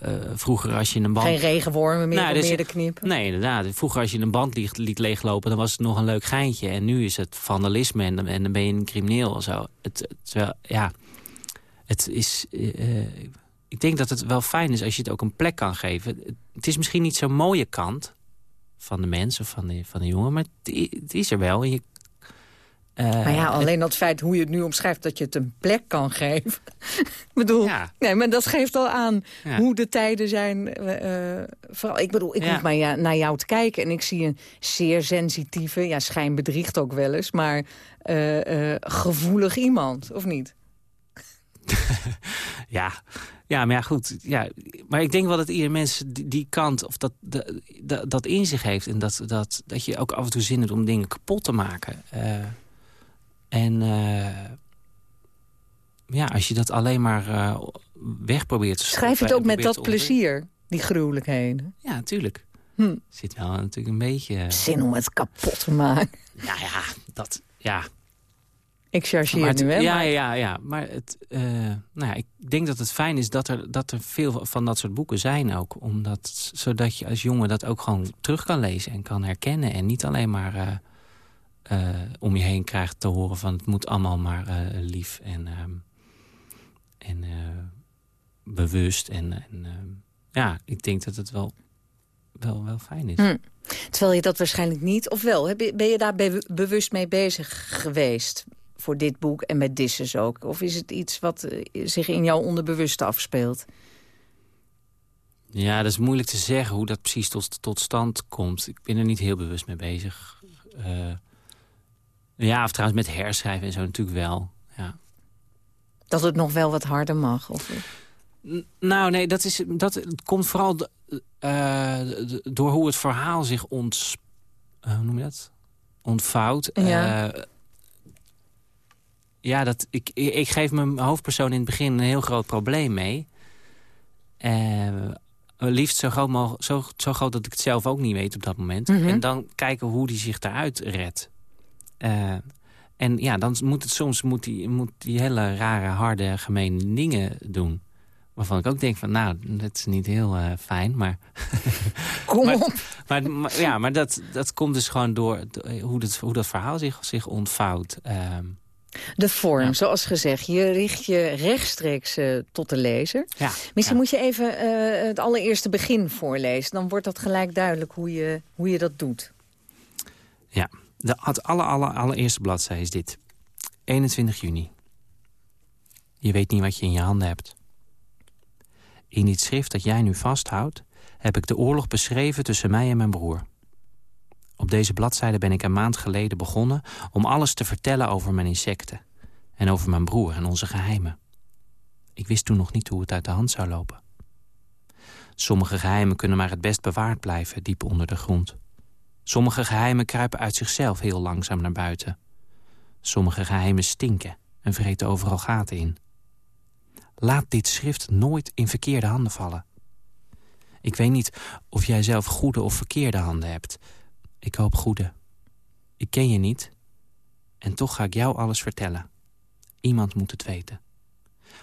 J: Uh, vroeger als je een band...
G: Geen regenwormen meer nou, dus, meer de knip.
J: Nee, inderdaad. Vroeger als je een band liet, liet, leeglopen, dan was het nog een leuk geintje. En nu is het vandalisme en, en dan ben je een crimineel of zo. Het, het, wel, ja, het is... Uh, ik denk dat het wel fijn is als je het ook een plek kan geven. Het is misschien niet zo'n mooie kant van de mensen of van de, van de jongen... maar het, is er wel. En je
G: uh, maar ja, alleen dat feit hoe je het nu omschrijft... dat je het een plek kan geven. ik bedoel, nee, maar dat geeft al aan hoe de tijden zijn. Uh, vooral, ik bedoel, ik ja. hoef maar ja, naar jou te kijken... en ik zie een zeer sensitieve, ja, schijn bedriegt ook wel eens... maar uh, gevoelig iemand, of niet?
J: ja, ja, maar ja, goed. Ja, maar ik denk wel dat ieder mens die, die kant of dat, dat, dat in zich heeft. En dat, dat, dat je ook af en toe zin hebt om dingen kapot te maken. Uh, en uh, ja, als je dat alleen maar uh, weg probeert te
G: Schrijf het ook met dat plezier, die gruwelijkheden.
J: Ja, natuurlijk. Hm. Zit wel natuurlijk een beetje...
G: Zin om het kapot te maken.
J: Nou ja, dat... Ja,
G: ik chargeer nu, hè?
J: Ja, ja, ja. Maar het, uh, nou ja, ik denk dat het fijn is dat er, dat er veel van dat soort boeken zijn ook. Omdat, zodat je als jongen dat ook gewoon terug kan lezen en kan herkennen. En niet alleen maar uh, uh, om je heen krijgt te horen van... het moet allemaal maar lief en, ehm, en bewust. En, en ehm, ja, ik denk dat het wel, wel, wel fijn is. Hm.
G: Terwijl je dat waarschijnlijk niet, of wel? Ben je daar bewust mee bezig geweest? voor dit boek en met Disses ook? Of is het iets wat eh, zich in jouw onderbewuste afspeelt?
J: Ja, dat is moeilijk te zeggen hoe dat precies tot, tot stand komt. Ik ben er niet heel bewust mee bezig. Uh, ja, of trouwens met herschrijven en zo natuurlijk wel. Ja.
G: Dat het nog wel wat harder mag? Of...
J: nou, nee, dat, is, dat komt vooral uh, door hoe het verhaal zich ont... Uh, hoe noem je dat? ontvouwt. Ja. Ja, dat, ik, ik geef mijn hoofdpersoon in het begin een heel groot probleem mee. Liefst zo groot, mogelijk, zo, zo groot dat ik het zelf ook niet weet op dat moment. Mhm. En dan kijken hoe die zich daaruit redt. Uh, en ja, dan moet het soms moet die, moet die hele rare, harde, gemene dingen doen. Waarvan ik ook denk van, nou, dat is niet heel uh, fijn, maar...
G: Kom op!
J: Maar, maar, ja, maar dat, dat komt dus gewoon door, hoe, dat, hoe dat verhaal zich, zich ontvouwt. Uh,
G: de vorm, zoals gezegd. Je richt je rechtstreeks uh, tot de lezer. Ja, Misschien moet je even het allereerste begin voorlezen. Dan wordt dat gelijk duidelijk hoe je, hoe je dat doet.
J: Ja, de, het aller, aller, allereerste bladzij is dit. 21 juni. Je weet niet wat je in je handen hebt. In dit schrift dat jij nu vasthoudt... heb ik de oorlog beschreven tussen mij en mijn broer. Op deze bladzijde ben ik een maand geleden begonnen... om alles te vertellen over mijn insecten. En over mijn broer en onze geheimen. Ik wist toen nog niet hoe het uit de hand zou lopen. Sommige geheimen kunnen maar het best bewaard blijven, diep onder de grond. Sommige geheimen kruipen uit zichzelf heel langzaam naar buiten. Sommige geheimen stinken en vreten overal gaten in. Laat dit schrift nooit in verkeerde handen vallen. Ik weet niet of jij zelf goede of verkeerde handen hebt... Ik hoop goede. Ik ken je niet. En toch ga ik jou alles vertellen. Iemand moet het weten.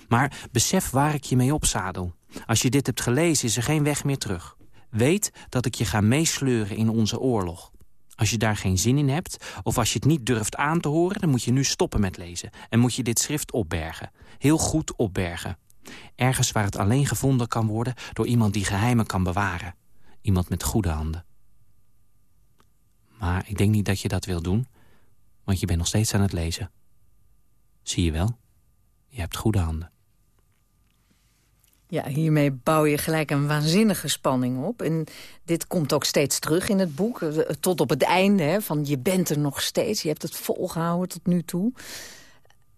J: Maar besef waar ik je mee opzadel. Als je dit hebt gelezen is er geen weg meer terug. Weet dat ik je ga meesleuren in onze oorlog. Als je daar geen zin in hebt, of als je het niet durft aan te horen... dan moet je nu stoppen met lezen. En moet je dit schrift opbergen. Heel goed opbergen. Ergens waar het alleen gevonden kan worden... door iemand die geheimen kan bewaren. Iemand met goede handen. Maar ik denk niet dat je dat wil doen, want je bent nog steeds aan het lezen. Zie je wel? Je hebt goede handen.
G: Ja, hiermee bouw je gelijk een waanzinnige spanning op. En dit komt ook steeds terug in het boek. Eh, tot op het einde, hè, van je bent er nog steeds. Je hebt het volgehouden tot nu toe.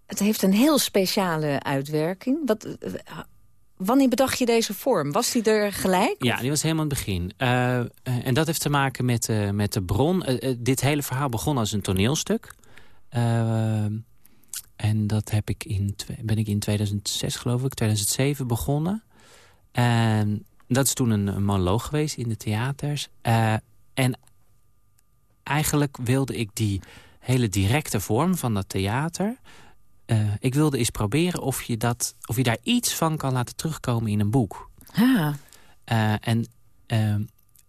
G: Het heeft een heel speciale uitwerking. Wat, eh, Wanneer bedacht je deze vorm? Was die er gelijk?
J: Ja, die was helemaal in het begin. Uh, en dat heeft te maken met, met de bron. Dit hele verhaal begon als een toneelstuk. En dat heb ik in, ben ik in 2006, geloof ik, 2007 begonnen. En dat is toen een, een monoloog geweest in de theaters. Uh, en eigenlijk wilde ik die hele directe vorm van dat theater... Uh, ik wilde eens proberen of je, dat, of je daar iets van kan laten terugkomen in een boek.
G: Ah.
J: Uh, en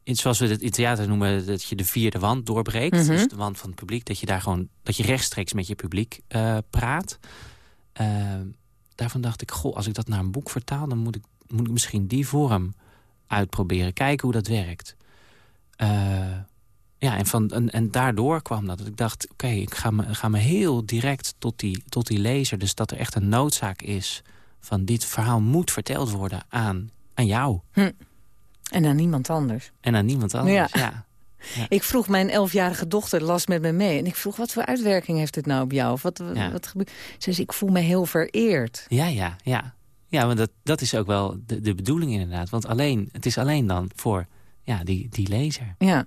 J: uh, zoals we het in theater noemen, dat je de vierde wand doorbreekt.
G: Mhm.
J: Dus de wand van het publiek. Dat je daar gewoon dat je rechtstreeks met je publiek uh, praat. daarvan dacht ik, goh, als ik dat naar een boek vertaal... dan moet ik, moet ik misschien die vorm uitproberen. Kijken hoe dat werkt. ja, en, van, en, en, daardoor kwam dat. dat ik dacht, oké, okay, ik ga me, ga me heel direct tot die, tot die lezer. Dus dat er echt een noodzaak is van dit verhaal moet verteld worden aan, aan jou.
G: Hm. En aan niemand anders.
J: En aan niemand anders, ja. ja.
G: ja. Ik vroeg mijn elfjarige dochter, las met me mee. En ik vroeg, wat voor uitwerking heeft dit nou op jou? Of wat, ja. wat gebeurt? Ze zei, ik voel me heel vereerd.
J: Ja, ja, ja. Ja, maar dat, dat is ook wel de, de bedoeling inderdaad. Want alleen, het is alleen dan voor ja, die, die lezer.
G: Ja.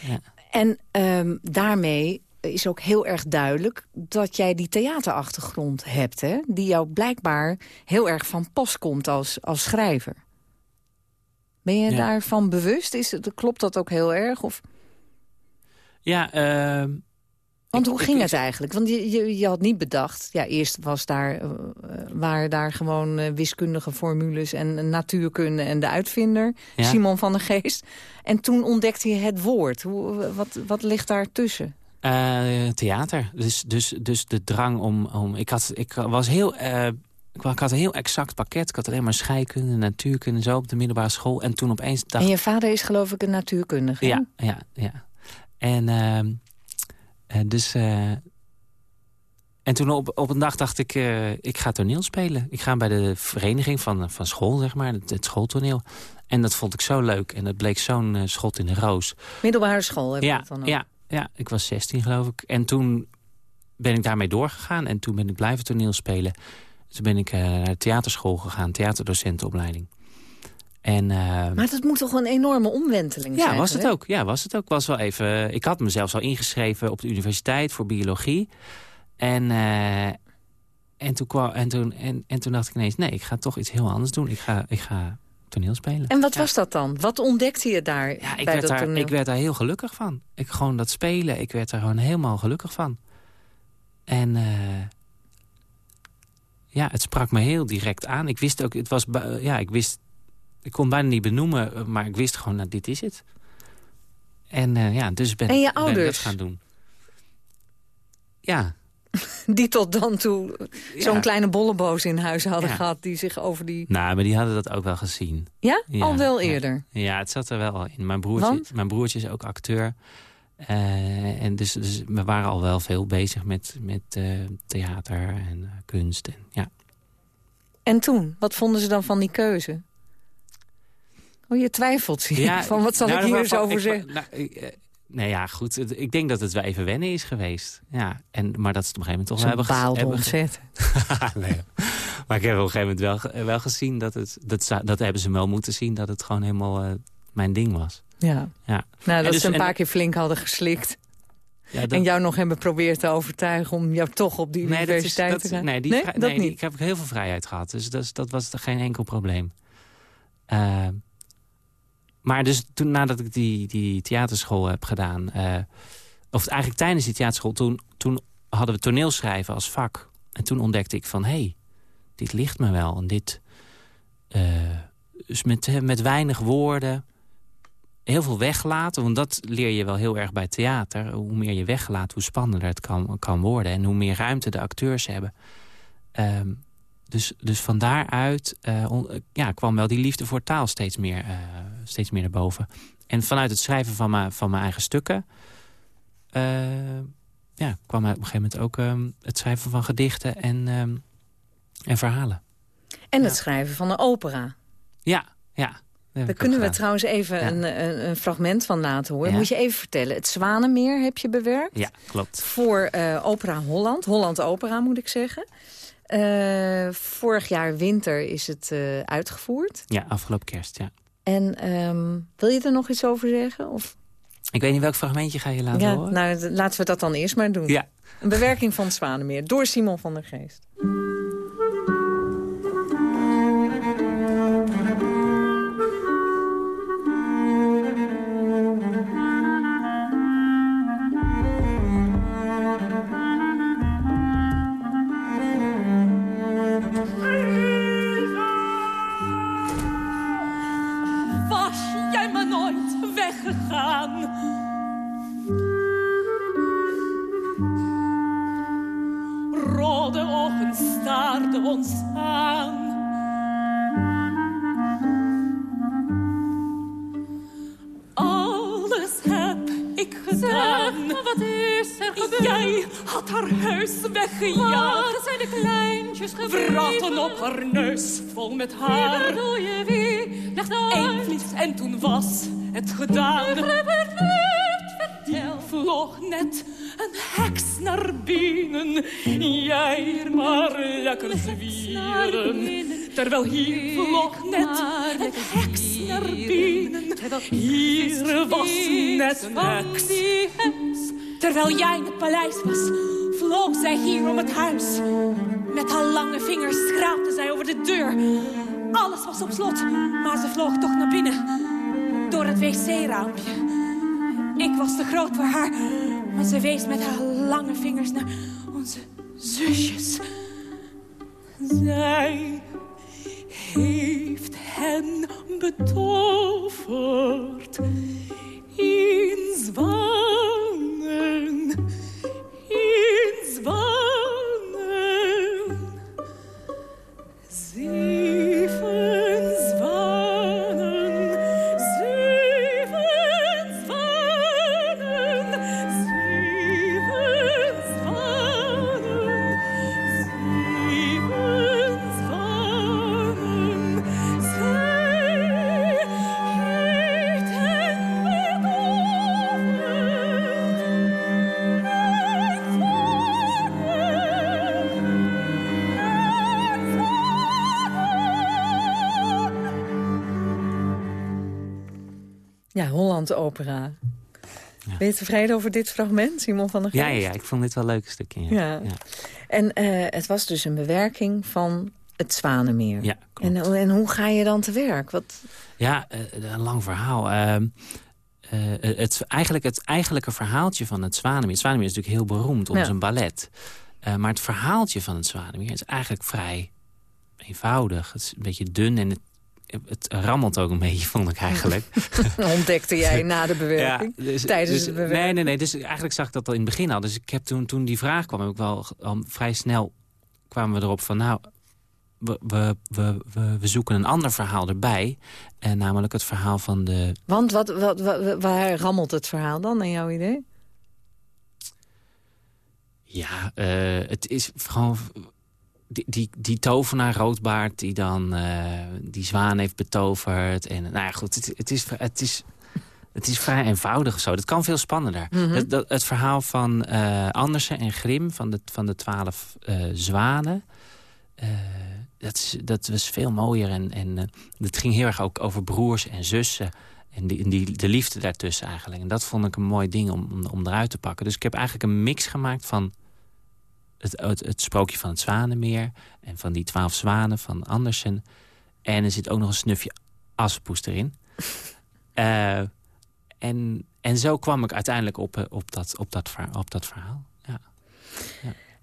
J: ja.
G: En um, daarmee is ook heel erg duidelijk dat jij die theaterachtergrond hebt. Hè? Die jou blijkbaar heel erg van pas komt als, als schrijver. Ben je
J: Ja.
G: daarvan bewust? Is het, klopt dat ook heel erg? Of?
J: Ja, ehm,
G: Want
J: ik-
G: hoe ging
J: ik-
G: het eigenlijk? Want je, je, je had niet bedacht... Ja, eerst was daar, eh, waren daar gewoon eh, wiskundige formules... en natuurkunde en de uitvinder,
J: Ja.
G: Simon van der Geest. En toen ontdekte je het woord. Hoe, wat, wat ligt daar tussen?
J: Eh, theater. Dus, dus, dus de drang om... om ik, had, ik was heel... ik ik had een heel exact pakket. Ik had alleen maar scheikunde, natuurkunde, zo op de middelbare school. En toen opeens dacht
G: En je vader is geloof ik een natuurkundige. hè?
J: Ja, ja, ja. En ehm, eh, dus... eh, en toen op, op een dag dacht ik, eh, ik ga toneel spelen. Ik ga bij de vereniging van, van school, zeg maar, het, het schooltoneel. En dat vond ik zo leuk. En dat bleek zo'n schot in de roos.
G: Middelbare school heb je
J: Ja,
G: dan ook.
J: ja, ja, ik was 16 geloof ik. En toen ben ik daarmee doorgegaan. En toen ben ik blijven toneel spelen. Toen ben ik eh, naar de theaterschool gegaan, theaterdocentenopleiding. En, eh,
G: Maar dat moet toch een enorme omwenteling zijn
J: ja, was het ook. Ja, was het ook. Was wel even, ik had mezelf al ingeschreven op de universiteit voor biologie. En, eh, en, toen, kwam, en, toen, en, en toen dacht ik ineens, nee, ik ga toch iets heel anders doen. Ik ga, ik ga toneel spelen.
G: En wat
J: Ja.
G: was dat dan? Wat ontdekte je daar
J: Ja, ik
G: bij
J: werd,
G: dat
J: daar,
G: toneel?
J: ik werd daar heel gelukkig van. Ik gewoon dat spelen, ik werd daar gewoon helemaal gelukkig van. En eh, ja, het sprak me heel direct aan. Ik wist ook, het was, bu- ja, ik wist, ik kon bijna niet benoemen, eh, maar ik wist gewoon, nou, dit is het. En eh, ja, dus ben,
G: En je
J: ben ik
G: ouders?
J: dat gaan doen. Ja,
G: Die tot dan toe zo'n kleine bolleboos in huis hadden
J: Ja.
G: gehad... die zich over die...
J: nou, maar die hadden dat ook wel gezien.
G: Ja?
J: Ja,
G: Al wel eerder?
J: Ja, het zat er wel in. Mijn broertje,
G: Want?
J: mijn broertje is ook acteur. Eh, en dus, dus we waren al wel veel bezig met, met eh, theater en eh, kunst. En, ja.
G: En toen? Wat vonden ze dan van die keuze? Oh, je twijfelt, zie van wat zal
J: nou,
G: ik hier eens over zeggen?
J: Nou, ik, nee, ja, goed. het- Ik denk dat het wel even wennen is geweest. Ja, en, maar dat is het op een gegeven moment toch
G: Ze
J: hebben ge-
G: baalde
J: hebben ge-
G: ontzettend.
J: nee. Maar ik heb op een gegeven moment wel, wel gezien dat het... Dat, dat hebben ze wel moeten zien dat het gewoon helemaal mijn ding was.
G: Ja.
J: Ja.
G: Nou, dat
J: dus-
G: ze een
J: en-
G: paar keer flink hadden geslikt.
J: Ja, dat-
G: En jou nog hebben proberen te overtuigen om jou toch op die
J: Nee, dat is,
G: universiteit
J: dat,
G: te gaan.
J: nee, die
G: nee,
J: vrij-
G: dat
J: nee, die-
G: niet.
J: ik heb heel veel vrijheid gehad. Dus dat, dat was geen enkel probleem. Eh, maar dus toen, nadat ik die, die theaterschool heb gedaan... eh, of eigenlijk tijdens die theaterschool... Toen, toen hadden we toneelschrijven als vak. En toen ontdekte ik van... hé, hey, dit ligt me wel. En dit... dus met, met weinig woorden... Heel veel weglaten, want dat leer je wel heel erg bij theater. Hoe meer je weglaat, hoe spannender het kan, kan worden. En hoe meer ruimte de acteurs hebben. Ehm, dus, dus van daaruit eh, on- ja, kwam wel die liefde voor taal steeds meer, eh, steeds meer naar boven. En vanuit het schrijven van mijn, van mijn eigen stukken... eh, ja, kwam op een gegeven moment ook ehm, het schrijven van gedichten en, ehm, en verhalen.
G: En het schrijven van een opera.
J: Ja, ja.
G: Daar kunnen we trouwens even
J: Ja.
G: een, een, een fragment van laten horen.
J: Ja.
G: Moet je even vertellen. Het Zwanenmeer heb je bewerkt.
J: Ja, klopt.
G: Voor eh, Opera Holland. Holland Opera moet ik zeggen. Eh, vorig jaar winter is het eh, uitgevoerd.
J: Ja, afgelopen kerst, ja.
G: En ehm, wil je er nog iets over zeggen? Of,
J: Ik weet niet welk fragmentje ga je laten
G: ja,
J: horen.
G: nou, laten we dat dan eerst maar doen.
J: Ja.
G: Een bewerking van het Zwanenmeer door Simon van der Geest.
K: Ons aan. Alles heb ik gedaan.
L: wat is er gebeurd?
K: Jij had haar huis weggejaagd.
L: Wat zijn de kleintjes gebleven?
K: Vratten op haar neus, vol met haar.
L: Wie bedoel je, wie? Leg nou
K: Eén vlies en toen was het gedaan. Vloog net een heks naar binnen. Jij maar lekker zwieren. Terwijl hier vloog net een heks naar binnen. Hier was net een heks. Terwijl jij in het paleis was, vloog zij hier om het huis. Met haar lange vingers schraapte zij over de deur. Alles was op slot, maar ze vloog toch naar binnen. Door het wc-raampje. Ik was te groot voor haar, maar ze wees met haar lange vingers naar onze zusjes. Zij heeft hen betoverd in zwanen, in zwanen.
G: Ja, Opera. Ben je tevreden over dit fragment, Simon van der Geest?
J: Ja, ja, ja, ik vond dit wel een leuk stukje. Ja.
G: Ja.
J: Ja.
G: En eh, het was dus een bewerking van het Zwanemeer.
J: Ja,
G: en, en hoe ga je dan te werk? Wat...
J: Ja, eh, een lang verhaal. Ehm, eh, het, eigenlijk het eigenlijke verhaaltje van het Zwanemeer... Het Zwanemeer is natuurlijk heel beroemd om
G: Ja.
J: zijn ballet. Maar het verhaaltje van het Zwanemeer is eigenlijk vrij eenvoudig. Het is een beetje dun en het, het rammelt ook een beetje, vond ik eigenlijk.
G: Ontdekte jij na de bewerking?
J: dus-
G: Tijdens
J: dus-
G: de bewerking?
J: Nee, nee, nee. Dus eigenlijk zag ik dat al in het begin al. Dus ik heb toen, toen die vraag kwam, heb ik wel vrij snel kwamen we erop van... nou, we, we, we, we, zoeken een ander verhaal erbij. En namelijk het verhaal van de...
G: Want wat, wat, wat- waar rammelt het verhaal dan, naar jouw idee?
J: Ja, eh, het is gewoon... Die, die, die tovenaar Roodbaard die dan eh, die zwaan heeft betoverd. En, nou ja, goed, het, het, is, het, is, het is vrij eenvoudig zo. Dat kan veel spannender.
G: Mhm.
J: het, dat, het verhaal van eh, Andersen en Grim, van de, van de twaalf eh, zwanen... dat, is, dat was veel mooier. En, en het ging heel erg ook over broers en zussen. En die, die, de liefde daartussen eigenlijk. En dat vond ik een mooi ding om, om, om eruit te pakken. Dus ik heb eigenlijk een mix gemaakt van het, het, het sprookje van het Zwanenmeer... en van die twaalf zwanen van Andersen. En er zit ook nog een snufje Assepoes erin. Eh, en, en zo kwam ik uiteindelijk op, eh, op, dat, op, dat, op dat verhaal. Ja.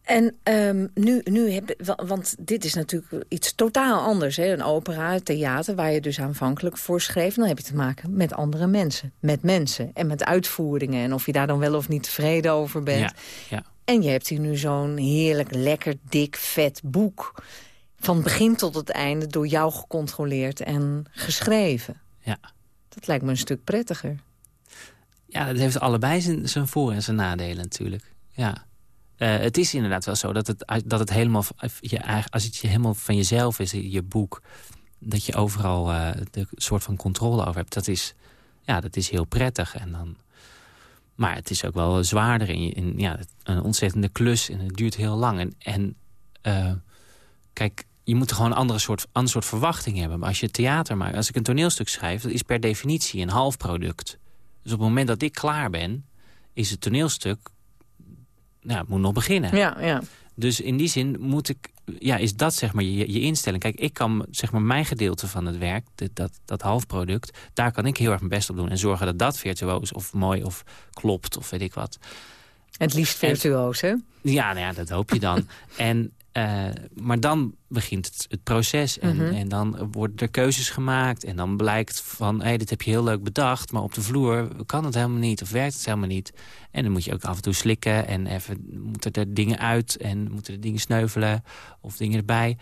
G: En ehm, nu, nu heb wa- want dit is natuurlijk iets totaal anders. Hè? Een opera, het theater, waar je dus aanvankelijk voor schreef. Dan heb je te maken met andere mensen. Met mensen en met uitvoeringen. En of je daar dan wel of niet tevreden over bent.
J: Ja, ja.
G: En je hebt hier nu zo'n heerlijk, lekker, dik, vet boek. Van begin tot het einde door jou gecontroleerd en geschreven.
J: Ja.
G: Dat lijkt me een stuk prettiger.
J: Ja, het heeft allebei zijn, zijn voor- en zijn nadelen natuurlijk. Ja. Eh, het is inderdaad wel zo dat het, dat het helemaal, je, eigen- als het je helemaal van jezelf is, je boek, dat je overal eh, de soort van controle over hebt. Dat is, ja, dat is heel prettig. En dan, maar het is ook wel zwaarder in, je- in ja, een ontzettende klus en het duurt heel lang. En, en eh, kijk, je moet gewoon een andere soort, ander soort verwachting hebben. Maar als je theater maakt, als ik een toneelstuk schrijf, dat is per definitie een half product. Dus op het moment dat ik klaar ben, is het toneelstuk... Nou, het moet nog beginnen.
G: Ja, ja.
J: Dus in die zin moet ik, ja, is dat zeg maar je, je instelling. Kijk, ik kan zeg maar mijn gedeelte van het werk, dit- dat, dat halfproduct... daar kan ik heel erg mijn best op doen. En zorgen dat dat virtuoos of mooi of klopt of weet ik wat.
G: Het liefst virtuoos, hè?
J: Ja, nou ja, dat hoop je dan. en, Uh, maar dan begint het, het proces en,
G: Mhm.
J: en dan worden er keuzes gemaakt. En dan blijkt van, hé, dit heb je heel leuk bedacht... maar op de vloer kan het helemaal niet of werkt het helemaal niet. En dan moet je ook af en toe slikken en even moeten er dingen uit... en moeten er dingen sneuvelen of dingen erbij.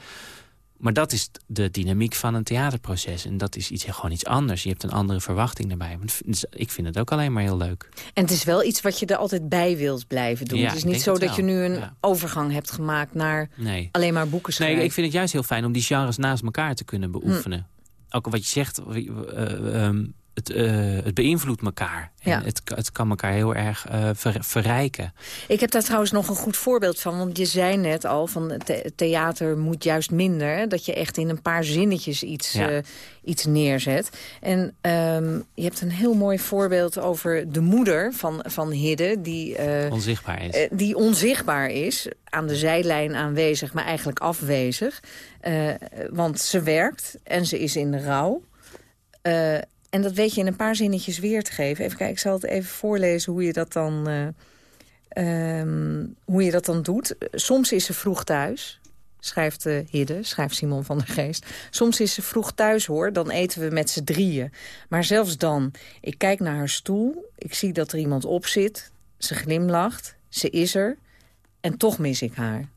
J: Maar dat is de dynamiek van een theaterproces. En dat is iets, gewoon iets anders. Je hebt een andere verwachting erbij. Maar dus ik vind het ook alleen maar heel leuk.
G: En het is wel iets wat je er altijd bij wilt blijven doen.
J: Ja,
G: het is niet zo dat je nu een
J: Ja.
G: overgang hebt gemaakt naar
J: Nee.
G: alleen maar boeken schrijven.
J: Nee, ik vind het juist heel fijn om die genres naast elkaar te kunnen beoefenen. Ook al wat je zegt, eh, ehm, het, eh, het beïnvloedt elkaar. En
G: Ja.
J: het, het kan elkaar heel erg eh, ver- verrijken.
G: Ik heb daar trouwens nog een goed voorbeeld van. Want je zei net al, van the- theater moet juist minder. hè, Dat je echt in een paar zinnetjes iets,
J: Ja.
G: eh, iets neerzet. En ehm, je hebt een heel mooi voorbeeld over de moeder van, van Hidde. Die,
J: Onzichtbaar is.
G: die onzichtbaar is. Aan de zijlijn aanwezig, maar eigenlijk afwezig. Want ze werkt en ze is in de rouw. Eh, en dat weet je in een paar zinnetjes weer te geven. Even kijken, ik zal het even voorlezen hoe je dat dan, eh, ehm, hoe je dat dan doet. Soms is ze vroeg thuis, schrijft uh, Hidde, schrijft Simon van der Geest. Soms is ze vroeg thuis hoor, dan eten we met z'n drieën. Maar zelfs dan, ik kijk naar haar stoel, ik zie dat er iemand op zit. Ze glimlacht, ze is er en toch mis ik haar.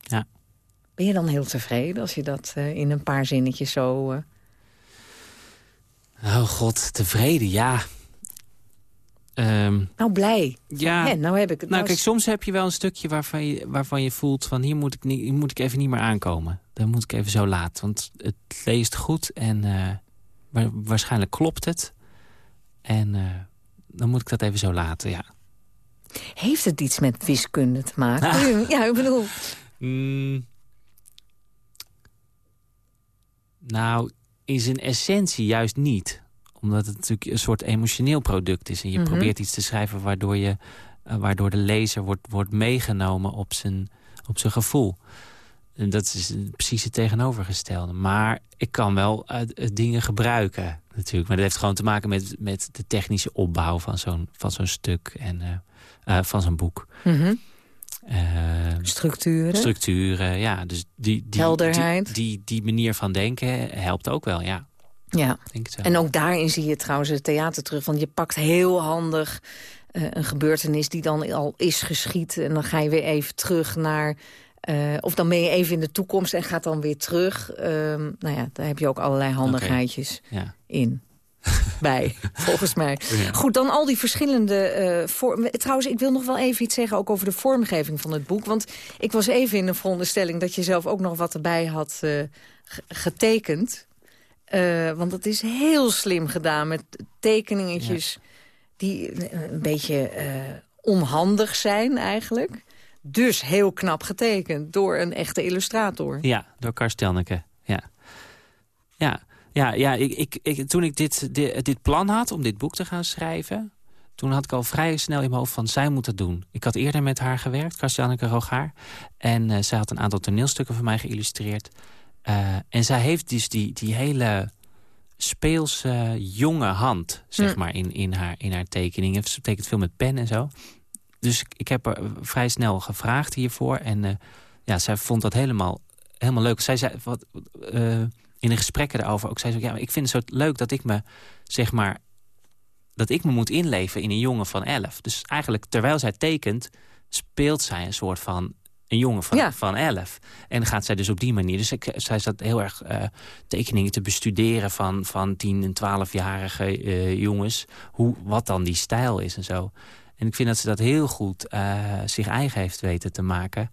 J: Ja.
G: Ben je dan heel tevreden als je dat uh, in een paar zinnetjes zo... Uh...
J: Oh god, tevreden, ja. Um,
G: nou, blij.
J: Ja,
G: nou heb ik het.
J: Nou, kijk, soms heb je wel een stukje waarvan je, waarvan je voelt... van hier moet, ik niet, hier moet ik even niet meer aankomen. Dan moet ik even zo laat. Want het leest goed en uh, waarschijnlijk klopt het. En uh, dan moet ik dat even zo laten, ja.
G: Heeft het iets met wiskunde te maken? ja, ik bedoel...
J: Mm. Nou, in zijn essentie juist niet. Omdat het natuurlijk een soort emotioneel product is. En je
G: Mhm.
J: mm -hmm. probeert iets te schrijven waardoor, je, uh, waardoor de lezer wordt, wordt meegenomen op zijn, op zijn gevoel. En dat is precies het tegenovergestelde. Maar ik kan wel uh, dingen gebruiken natuurlijk. Maar dat heeft gewoon te maken met, met de technische opbouw van zo'n zo'n stuk. En uh, van zo'n boek.
G: Mm -hmm.
J: Uh,
G: structuren.
J: Structuren, ja. Dus die, die,
G: Helderheid.
J: Die, die, die, manier van denken helpt ook wel, ja.
G: Ja,
J: Denk het zo.
G: en ook daarin zie je trouwens het theater terug. Want je pakt heel handig uh, een gebeurtenis die dan al is geschied. En dan ga je weer even terug naar... Uh, of dan ben je even in de toekomst en gaat dan weer terug. Uh, nou ja, daar heb je ook allerlei handigheidjes
J: okay. ja.
G: in. bij, volgens mij. Ja. Goed, dan al die verschillende... Uh, vormen. Trouwens, ik wil nog wel even iets zeggen ook over de vormgeving van het boek. Want ik was even in de veronderstelling dat je zelf ook nog wat erbij had uh, getekend. Uh, want het is heel slim gedaan met tekeningetjes... Ja. die een beetje onhandig zijn eigenlijk. Dus heel knap getekend door een echte illustrator.
J: Ja, door Karstelneke, ja. Ja, ja, ja ik, ik, ik, toen ik dit, dit, dit plan had om dit boek te gaan schrijven... toen had ik al vrij snel in mijn hoofd van, zij moet het doen. Ik had eerder met haar gewerkt, Karstjanneke Rogaar. En uh, zij had een aantal toneelstukken van mij geïllustreerd. Uh, en zij heeft dus die, die hele speelse, jonge hand, zeg hm. maar, in, in, haar, in haar tekeningen. Ze tekent veel met pen en zo. Dus ik, ik heb haar vrij snel gevraagd hiervoor. En uh, ja, zij vond dat helemaal, helemaal leuk. Zij zei... Wat, in de gesprekken daarover ook zei ze... ja, ik vind het zo leuk dat ik me, zeg maar... dat ik me moet inleven in een jongen van elf. Dus eigenlijk, terwijl zij tekent... speelt zij een soort van een jongen van, ja. van elf. En gaat zij dus op die manier... dus ik, zij zat heel erg uh, tekeningen te bestuderen... van, van tien- en twaalfjarige uh, jongens... Hoe, wat dan die stijl is en zo. En ik vind dat ze dat heel goed uh, zich eigen heeft weten te maken...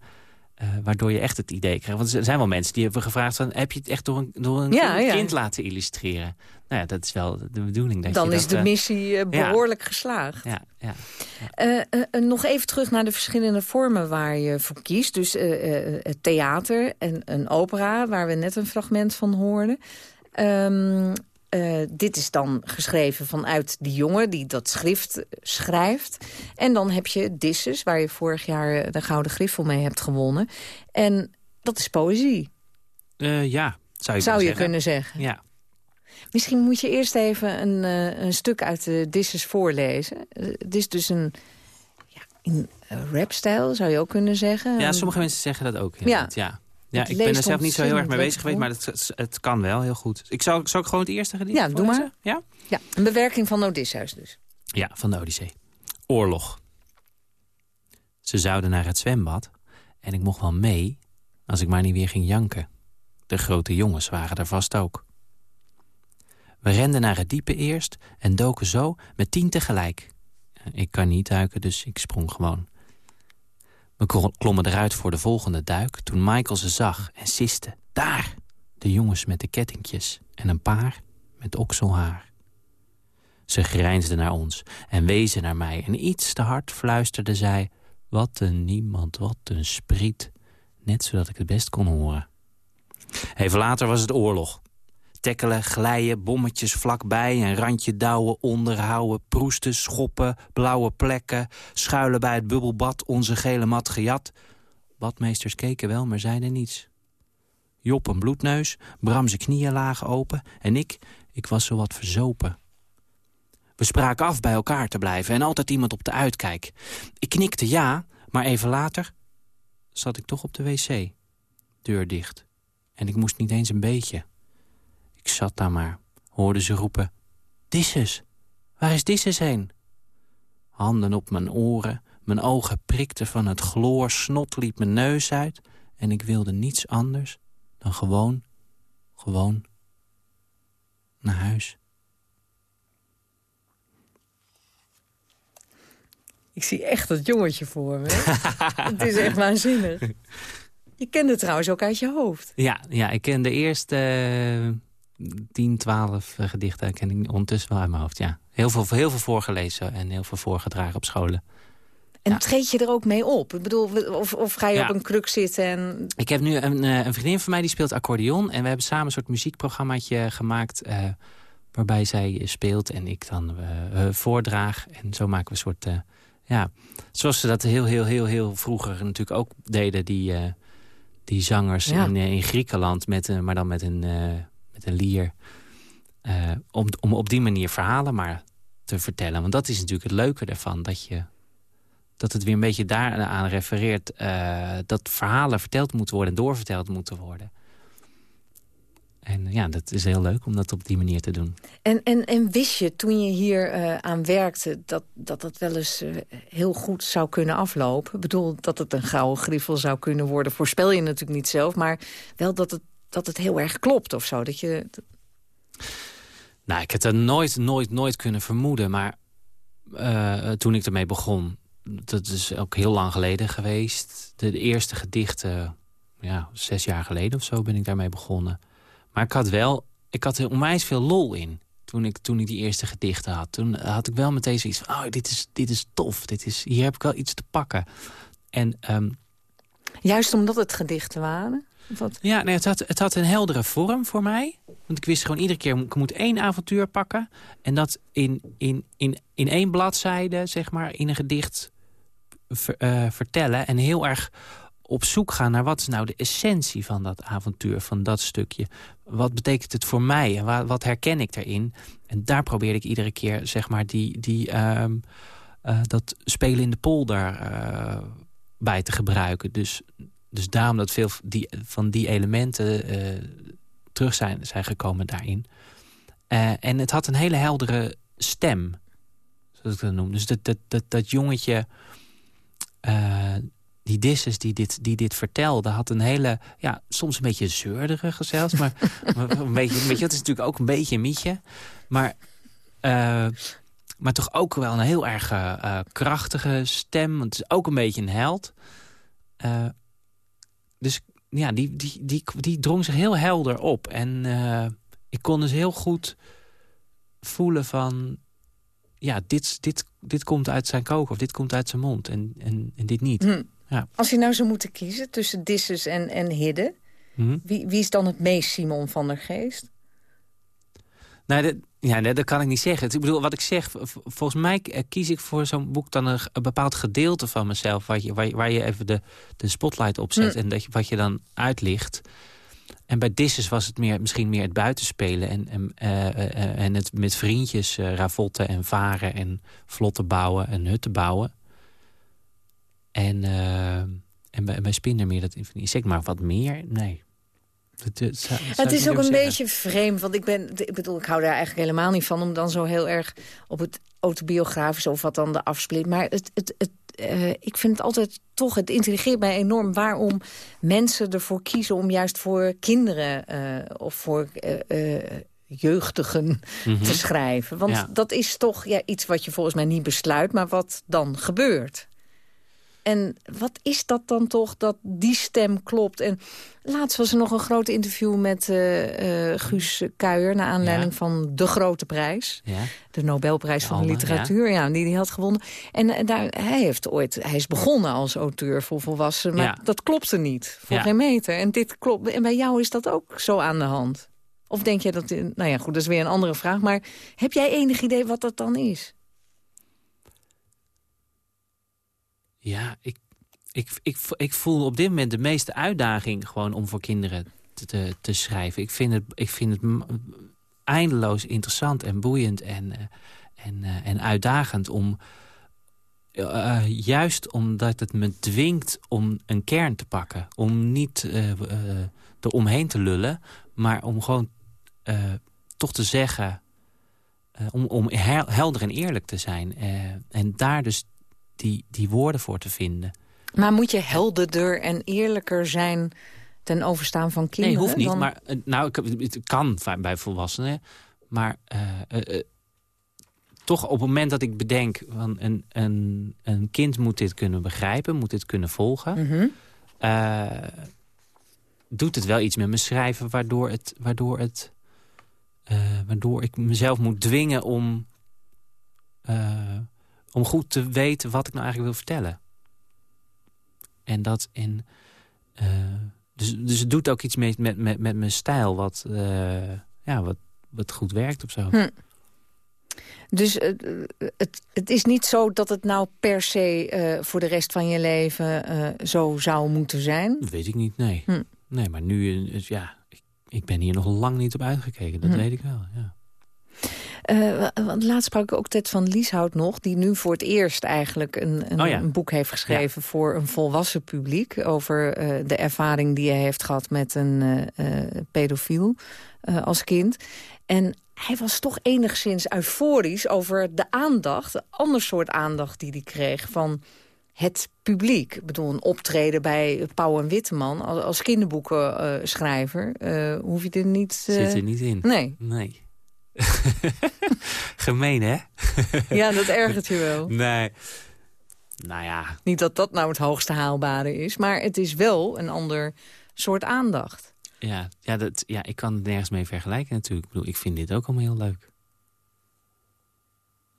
J: Uh, waardoor je echt het idee krijgt. Want er zijn wel mensen die hebben gevraagd... Van, heb je het echt door een, door een
G: ja,
J: kind,
G: ja.
J: laten illustreren? Nou ja, dat is wel de bedoeling. Dat
G: Dan
J: je
G: is de
J: uh,
G: missie ja. behoorlijk geslaagd.
J: Ja, ja,
G: nog even terug naar de verschillende vormen waar je voor kiest. Dus het theater en een opera, waar we net een fragment van hoorden. Um, Uh, dit is dan geschreven vanuit die jongen die dat schrift schrijft. En dan heb je Disses, waar je vorig jaar de Gouden Griffel mee hebt gewonnen. En dat is poëzie.
J: Uh, ja, zou je,
G: zou je
J: zeggen.
G: kunnen zeggen.
J: Ja.
G: Misschien moet je eerst even een, uh, een stuk uit de Disses voorlezen. Het is dus een... Ja, in rapstijl, zou je ook kunnen zeggen.
J: Ja, sommige mensen zeggen dat ook. Ja. ja. Ja, ik ben er zelf niet zo heel erg mee bezig geweest, maar het, het, kan wel heel goed. Ik zou, zou ik gewoon het eerste gedicht
G: Ja, doe maar.
J: Ja?
G: ja, een bewerking van Odysseus dus.
J: Ja, van de Odyssee. Oorlog. Ze zouden naar het zwembad en ik mocht wel mee als ik maar niet weer ging janken. De grote jongens waren er vast ook. We renden naar het diepe eerst en doken zo met tien tegelijk. Ik kan niet duiken, dus ik sprong gewoon. We klommen eruit voor de volgende duik toen Michael ze zag en siste. Daar, de jongens met de kettingjes en een paar met okselhaar. Ze grijnsde naar ons en wezen naar mij en iets te hard fluisterde zij... Wat een niemand, wat een spriet. Net zodat ik het best kon horen. Even later was het oorlog. Tekkelen, glijden, bommetjes vlakbij, een randje douwen, onderhouden, proesten, schoppen, blauwe plekken, schuilen bij het bubbelbad, onze gele mat gejat. Badmeesters keken wel, maar zeiden niets. Job een bloedneus, Bram zijn knieën lagen open en ik, ik was zo wat verzopen. We spraken af bij elkaar te blijven en altijd iemand op de uitkijk. Ik knikte ja, maar even later zat ik toch op de wc. Deur dicht. En ik moest niet eens een beetje. Ik zat daar maar, hoorde ze roepen... Disses, waar is Disses heen? Handen op mijn oren, mijn ogen prikten van het chloor... snot liep mijn neus uit en ik wilde niets anders dan gewoon, gewoon naar huis.
G: Ik zie echt dat jongetje voor me. het is echt waanzinnig. Je kende het trouwens ook uit je hoofd.
J: Ja, ja ik ken de eerste uh, 10, 12 gedichten ken ik ondertussen wel uit mijn hoofd. Ja. Heel, veel, heel veel voorgelezen en heel veel voorgedragen op scholen.
G: En ja. treed je er ook mee op? Ik bedoel, of, of ga je ja. op een kruk zitten? En...
J: Ik heb nu een, een, vriendin van mij die speelt accordeon. En we hebben samen een soort muziekprogrammaatje gemaakt... Uh, waarbij zij speelt en ik dan uh, voordraag. En zo maken we een soort... Uh, ja, zoals ze dat heel, heel, heel, heel vroeger natuurlijk ook deden... die, die zangers ja. in, in, Griekenland, met, maar dan met een, een lier... om, om op die manier verhalen maar te vertellen. Want dat is natuurlijk het leuke ervan, dat je dat het weer een beetje daaraan refereert... Uh, dat verhalen verteld moeten worden en doorverteld moeten worden. En ja, dat is heel leuk om dat op die manier te doen.
G: En, en, en wist je toen je hier uh, aan werkte... dat dat, dat wel eens heel goed zou kunnen aflopen? Ik bedoel, dat het een gouden griffel zou kunnen worden... voorspel je natuurlijk niet zelf, maar wel dat het, dat het heel erg klopt of zo. Dat je...
J: Nou, ik heb het nooit, nooit, nooit kunnen vermoeden. Maar toen ik ermee begon dat is ook heel lang geleden geweest. De, de, eerste gedichten, ja, zes jaar geleden of zo ben ik daarmee begonnen. Maar ik had wel, ik had er onwijs veel lol in. Toen ik, toen ik die eerste gedichten had. Toen had ik wel meteen zoiets van, oh, dit is, dit is tof. Dit is, hier heb ik wel iets te pakken. En, um,
G: Juist omdat het gedichten waren?
J: Ja, nee, het, had, het had een heldere vorm voor mij. Want ik wist gewoon iedere keer, ik moet één avontuur pakken. En dat in, in, in, in één bladzijde, zeg maar, in een gedicht uh, vertellen. En heel erg op zoek gaan naar wat is nou de essentie van dat avontuur, van dat stukje. Wat betekent het voor mij en wat, herken ik daarin? En daar probeerde ik iedere keer, zeg maar, die, die, uh, uh, dat spelen in de polder uh, bij te gebruiken. Dus, dus daarom dat veel die, van die elementen terug zijn, zijn gekomen daarin. en het had een hele heldere stem, zoals ik dat noem. Dus dat, dat, dat, dat jongetje... Uh, die disses die dit, die dit vertelde, had een hele, ja, soms een beetje zeurderige zelfs, maar, maar een beetje, weet je, dat is natuurlijk ook een beetje een mietje. Maar, uh, maar toch ook wel een heel erg uh, krachtige stem, want het is ook een beetje een held. Dus ja, die, die, die, die drong zich heel helder op. En ik kon dus heel goed voelen van ja, dit, dit, dit komt uit zijn koken of dit komt uit zijn mond en, en, en dit niet.
G: Hm.
J: Ja.
G: Als je nou zou moeten kiezen tussen Disses en, en Hidde...
J: Hm.
G: Wie, wie is dan het meest Simon van der Geest?
J: Nou, dat, ja, dat kan ik niet zeggen. Ik bedoel, wat ik zeg, volgens mij kies ik voor zo'n boek dan een, een, bepaald gedeelte van mezelf... Waar je, waar, waar je even de, de spotlight op zet hm. en dat je, wat je dan uitlicht... En bij Disses was het meer, misschien meer het buitenspelen... en, en, uh, uh, en het met vriendjes uh, ravotten en varen en vlotten bouwen en hutten bouwen. En, en, bij, bij Spindermeer, dat insect, maar wat meer, nee.
G: Het is ook een beetje vreemd, want ik, ben, ik bedoel, ik hou daar eigenlijk helemaal niet van... om dan zo heel erg op het autobiografisch of wat dan de afsplit. Maar het, het, het, uh, ik vind het altijd toch, het intrigeert mij enorm... waarom mensen ervoor kiezen om juist voor kinderen uh, of voor... Uh, jeugdigen mm -hmm. te schrijven. Want ja. dat is toch ja, iets wat je volgens mij niet besluit... maar wat dan gebeurt. En wat is dat dan toch, dat die stem klopt? En laatst was er nog een groot interview met uh, uh, Guus Kuijer... naar aanleiding ja. van de Grote Prijs. Ja. De Nobelprijs van de Literatuur, ja. die hij had gewonnen. En, en daar, hij, heeft ooit, hij is begonnen als auteur voor volwassenen... maar dat klopte niet, voor geen meter. En, dit klopt, en bij jou is dat ook zo aan de hand? Of denk je dat... Nou ja, goed, dat is weer een andere vraag. Maar heb jij enig idee wat dat dan is?
J: Ja, ik, ik, ik, ik voel op dit moment de meeste uitdaging... gewoon om voor kinderen te, te, schrijven. Ik vind, het, ik vind het eindeloos interessant en boeiend en, uh, en, uh, en uitdagend... om uh, juist omdat het me dwingt om een kern te pakken. Om niet er omheen te lullen, maar om gewoon toch te zeggen... om, om helder en eerlijk te zijn. en daar dus die, die woorden voor te vinden.
G: Maar moet je helderder en eerlijker zijn ten overstaan van kinderen?
J: Nee, hoeft niet.
G: Dan...
J: Maar, nou, het kan bij volwassenen. Maar uh, uh, toch op het moment dat ik bedenk... Van een, een, een kind moet dit kunnen begrijpen, moet dit kunnen volgen... Mm -hmm. uh, doet het wel iets met mijn schrijven... waardoor, het, waardoor, het, waardoor ik mezelf moet dwingen om om goed te weten wat ik nou eigenlijk wil vertellen. En dat in... Uh, dus, dus het doet ook iets met, met, met, met mijn stijl wat, uh, ja, wat, wat goed werkt of zo. Hm.
G: Dus uh, het, het is niet zo dat het nou per se voor de rest van je leven zo zou moeten zijn?
J: Dat weet ik niet, nee. Hm. Nee, maar nu, ja, ik, ik, ben hier nog lang niet op uitgekeken. Dat hm. weet ik wel, ja.
G: Uh, want laatst sprak ik ook Ted van Lieshout nog... die nu voor het eerst eigenlijk een, een, oh ja. een boek heeft geschreven... Ja. voor een volwassen publiek... over uh, de ervaring die hij heeft gehad met een uh, pedofiel als kind. En hij was toch enigszins euforisch over de aandacht... een ander soort aandacht die hij kreeg van het publiek. Ik bedoel, een optreden bij Pauw en Witteman als, als kinderboekenschrijver... hoef je er niet...
J: Zit er niet in.
G: Nee.
J: Nee. Gemeen, hè?
G: ja, dat ergert je wel.
J: Nee. Nou ja.
G: Niet dat dat nou het hoogste haalbare is, maar het is wel een ander soort aandacht.
J: Ja, ja, dat, ja ik kan het nergens mee vergelijken natuurlijk. Ik bedoel, ik vind dit ook allemaal heel leuk.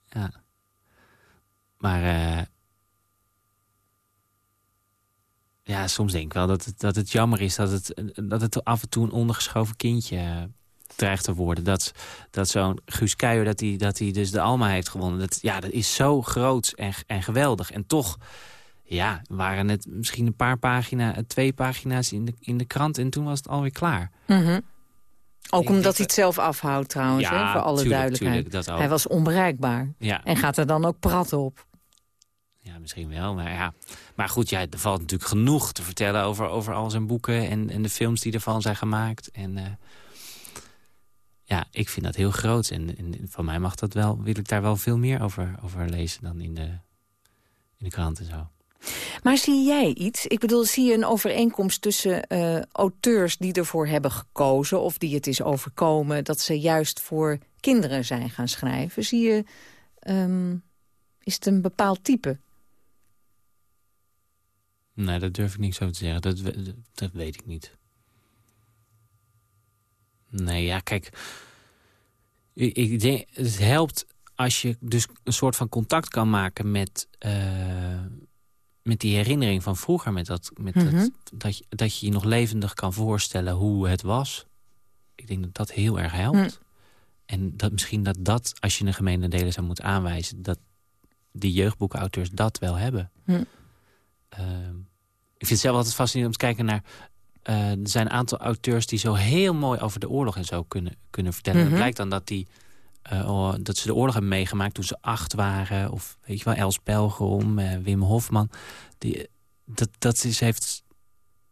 J: Ja. Maar... Uh, ja, soms denk ik wel dat het, dat het jammer is dat het, dat het af en toe een ondergeschoven kindje dreigt te worden. Dat, dat zo'n Guus Kuijer, dat hij dat dus de Alma heeft gewonnen. Dat, ja, dat is zo groot en, en geweldig. En toch ja, waren het misschien een paar pagina's, twee pagina's in de, in de krant... en toen was het alweer klaar.
G: Mm -hmm. Ook omdat hij het zelf afhoudt trouwens, ja, hè, voor alle tuurlijk, duidelijkheid. Tuurlijk, hij was onbereikbaar. Ja. En gaat er dan ook prat op.
J: Ja, misschien wel. Maar, ja. maar goed, ja, er valt natuurlijk genoeg te vertellen over, over al zijn boeken... en, en de films die ervan zijn gemaakt. En, uh, ja, ik vind dat heel groot. En, en, van mij mag dat wel, wil ik daar wel veel meer over, over lezen dan in de, in de kranten zo.
G: Maar zie jij iets? Ik bedoel, zie je een overeenkomst tussen uh, auteurs die ervoor hebben gekozen... of die het is overkomen dat ze juist voor kinderen zijn gaan schrijven? Zie je, um, is het een bepaald type?
J: Nee, dat durf ik niet zo te zeggen. Dat, dat weet ik niet. Nee, ja, kijk. Ik denk, het helpt als je dus een soort van contact kan maken met, uh, met die herinnering van vroeger. Met dat, met mm -hmm. dat, dat, je, dat je je nog levendig kan voorstellen hoe het was. Ik denk dat dat heel erg helpt. Mm. En dat misschien dat dat, als je een gemene delen zou moeten aanwijzen... dat die jeugdboekenauteurs dat wel hebben. Mm. Uh, ik vind het zelf altijd fascinerend om te kijken naar er zijn een aantal auteurs die zo heel mooi over de oorlog en zo kunnen, kunnen vertellen. Mm -hmm. Het blijkt dan dat die oh, dat ze de oorlog hebben meegemaakt toen ze acht waren. Of weet je wel, Els Pelgrom, Wim Hofman. Die, dat, dat, is, heeft,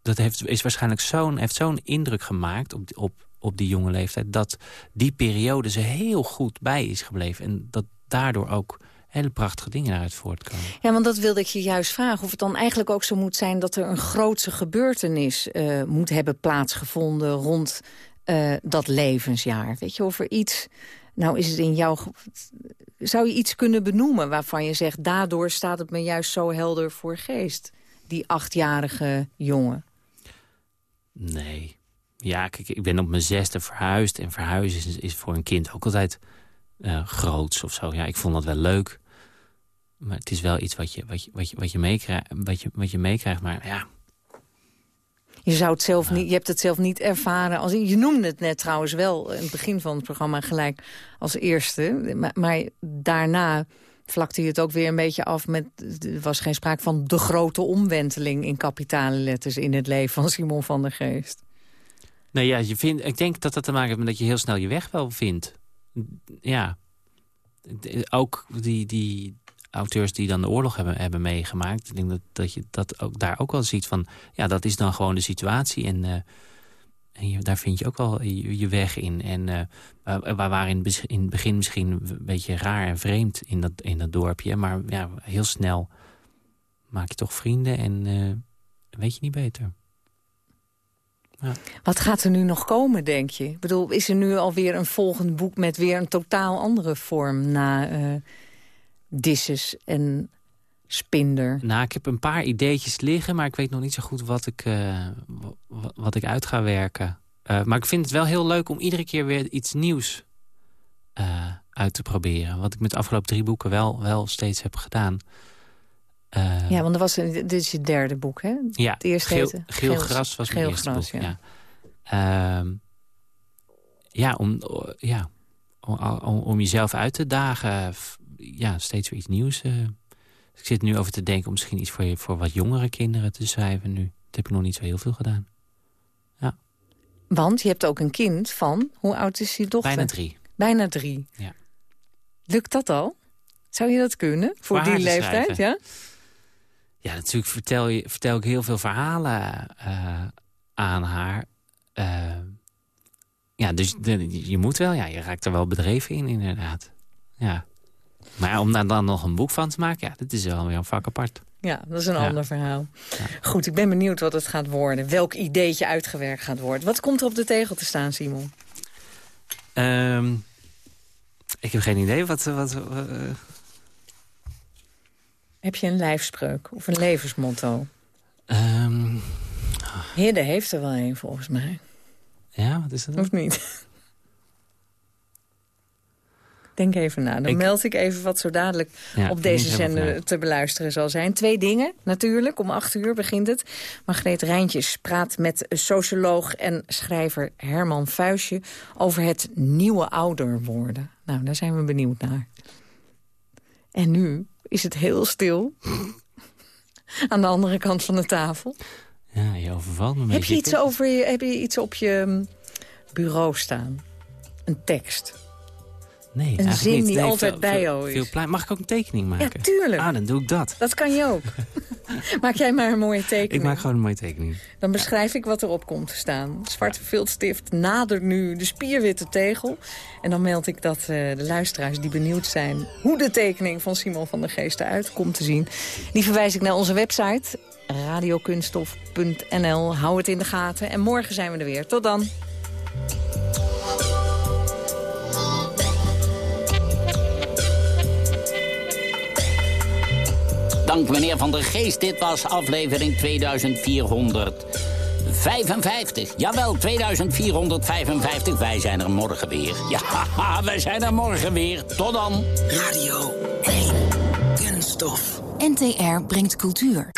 J: dat heeft, is waarschijnlijk zo'n zo'n indruk gemaakt op, op, op die jonge leeftijd... dat die periode ze heel goed bij is gebleven. En dat daardoor ook hele prachtige dingen eruit voortkomen.
G: Ja, want dat wilde ik je juist vragen. Of het dan eigenlijk ook zo moet zijn dat er een grootse gebeurtenis uh, moet hebben plaatsgevonden rond uh, dat levensjaar. Weet je, of er iets... Nou is het in jouw... Zou je iets kunnen benoemen waarvan je zegt... daardoor staat het me juist zo helder voor geest? Die achtjarige jongen.
J: Nee. Ja, kijk, ik ben op mijn zesde verhuisd. En verhuizen is, is voor een kind ook altijd uh, groots of zo. Ja, ik vond dat wel leuk. Maar het is wel iets wat je, wat je, wat je, wat je, meekrijgt, wat je, wat je meekrijgt. Maar ja,
G: je, zou het zelf niet, je hebt het zelf niet ervaren. Als, je noemde het net trouwens wel in het begin van het programma gelijk als eerste. Maar, maar daarna vlakte je het ook weer een beetje af met... er was geen sprake van de grote omwenteling in kapitale letters... in het leven van Simon van der Geest.
J: Nee, ja, je vindt, ik denk dat dat te maken heeft met dat je heel snel je weg wel vindt. Ja. Ook die, die, auteurs die dan de oorlog hebben, hebben meegemaakt. Ik denk dat, dat je dat ook, daar ook wel ziet van... ja, dat is dan gewoon de situatie en, uh, en daar vind je ook wel je, weg in. En uh, waar, waar in, het begin misschien een beetje raar en vreemd in dat, in dat dorpje... maar ja, heel snel maak je toch vrienden en uh, weet je niet beter.
G: Wat gaat er nu nog komen, denk je? Ik bedoel, is er nu alweer een volgend boek met weer een totaal andere vorm na Disses en Spinder?
J: Nou, ik heb een paar ideetjes liggen, maar ik weet nog niet zo goed wat ik, uh, wat ik uit ga werken. Uh, maar ik vind het wel heel leuk om iedere keer weer iets nieuws uh, uit te proberen. Wat ik met de afgelopen drie boeken wel, wel steeds heb gedaan.
G: ja, want er was een, dit is je derde boek, hè?
J: Ja, het eerste geel, geel, geel Gras was mijn eerste gras, boek. Ja, ja. Ehm, ja om, ja om, om, om jezelf uit te dagen ja, steeds weer iets nieuws. Uh. Ik zit nu over te denken om misschien iets voor, voor wat jongere kinderen te schrijven nu. Dat heb ik nog niet zo heel veel gedaan. Ja.
G: Want je hebt ook een kind van, hoe oud is je dochter?
J: Bijna drie.
G: Bijna drie.
J: Ja.
G: Lukt dat al? Zou je dat kunnen voor, die leeftijd? Ja?
J: ja, natuurlijk vertel, je, vertel ik heel veel verhalen uh, aan haar. Uh, ja, dus de, je moet wel, ja, je raakt er wel bedreven in inderdaad. Ja. Maar om daar dan nog een boek van te maken, ja, dat is wel weer een vak apart.
G: Ja, dat is een ander verhaal. Goed, ik ben benieuwd wat het gaat worden. Welk ideetje uitgewerkt gaat worden. Wat komt er op de tegel te staan, Simon?
J: Um, ik heb geen idee. Wat, wat, uh...
G: Heb je een lijfspreuk of een levensmotto?
J: Um...
G: Hidde heeft er wel een, volgens mij.
J: Ja, wat is dat?
G: Of niet? Denk even na. Dan meld ik even wat zo dadelijk op deze zender te beluisteren zal zijn. Twee dingen natuurlijk. Om acht uur begint het. Margreet Rijntjes praat met socioloog en schrijver Herman Vuistje... over het nieuwe ouder worden. Nou, daar zijn we benieuwd naar. En nu is het heel stil. Aan de andere kant van de tafel.
J: Ja, je overvalt me een
G: heb Je iets over je, heb je iets op je mm, bureau staan? Een tekst?
J: Nee,
G: een zin
J: niet.
G: die
J: nee,
G: altijd bij jou is.
J: Veel Mag ik ook een tekening maken?
G: Ja, tuurlijk.
J: Ah, dan doe ik dat.
G: Dat kan je ook. maak jij maar een mooie tekening.
J: Ik maak gewoon een mooie tekening.
G: Dan beschrijf ik wat erop komt te staan. Zwarte viltstift nadert nu de spierwitte tegel. En dan meld ik dat uh, de luisteraars die benieuwd zijn... hoe de tekening van Simon van der Geest eruit komt te zien. Die verwijs ik naar onze website radiokunstof.nl. Hou het in de gaten. En morgen zijn we er weer. Tot dan.
I: Dank meneer Van der Geest. Dit was aflevering 2455. Jawel, 2455. Wij zijn er morgen weer. Ja, wij zijn er morgen weer. Tot dan.
M: Radio 1. Kunststof.
N: NTR brengt cultuur.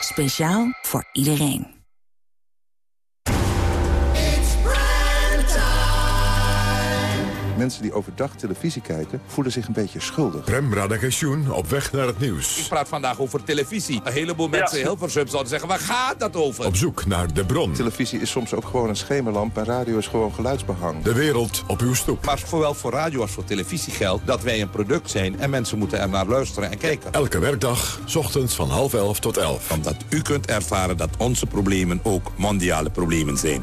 N: Speciaal voor iedereen.
O: Mensen die overdag televisie kijken, voelen zich een beetje schuldig.
H: Prem Radagensjoen op weg naar het nieuws.
P: Ik praat vandaag over televisie. Een heleboel mensen heel verzumd zouden zeggen, waar gaat dat over?
H: Op zoek naar de bron.
O: Televisie is soms ook gewoon een schemerlamp en radio is gewoon geluidsbehang.
H: De wereld op uw stoep.
P: Maar zowel voor radio als voor televisie geldt dat wij een product zijn... en mensen moeten er naar luisteren en kijken.
H: Elke werkdag, s ochtends van half elf tot elf.
P: Omdat u kunt ervaren dat onze problemen ook mondiale problemen zijn.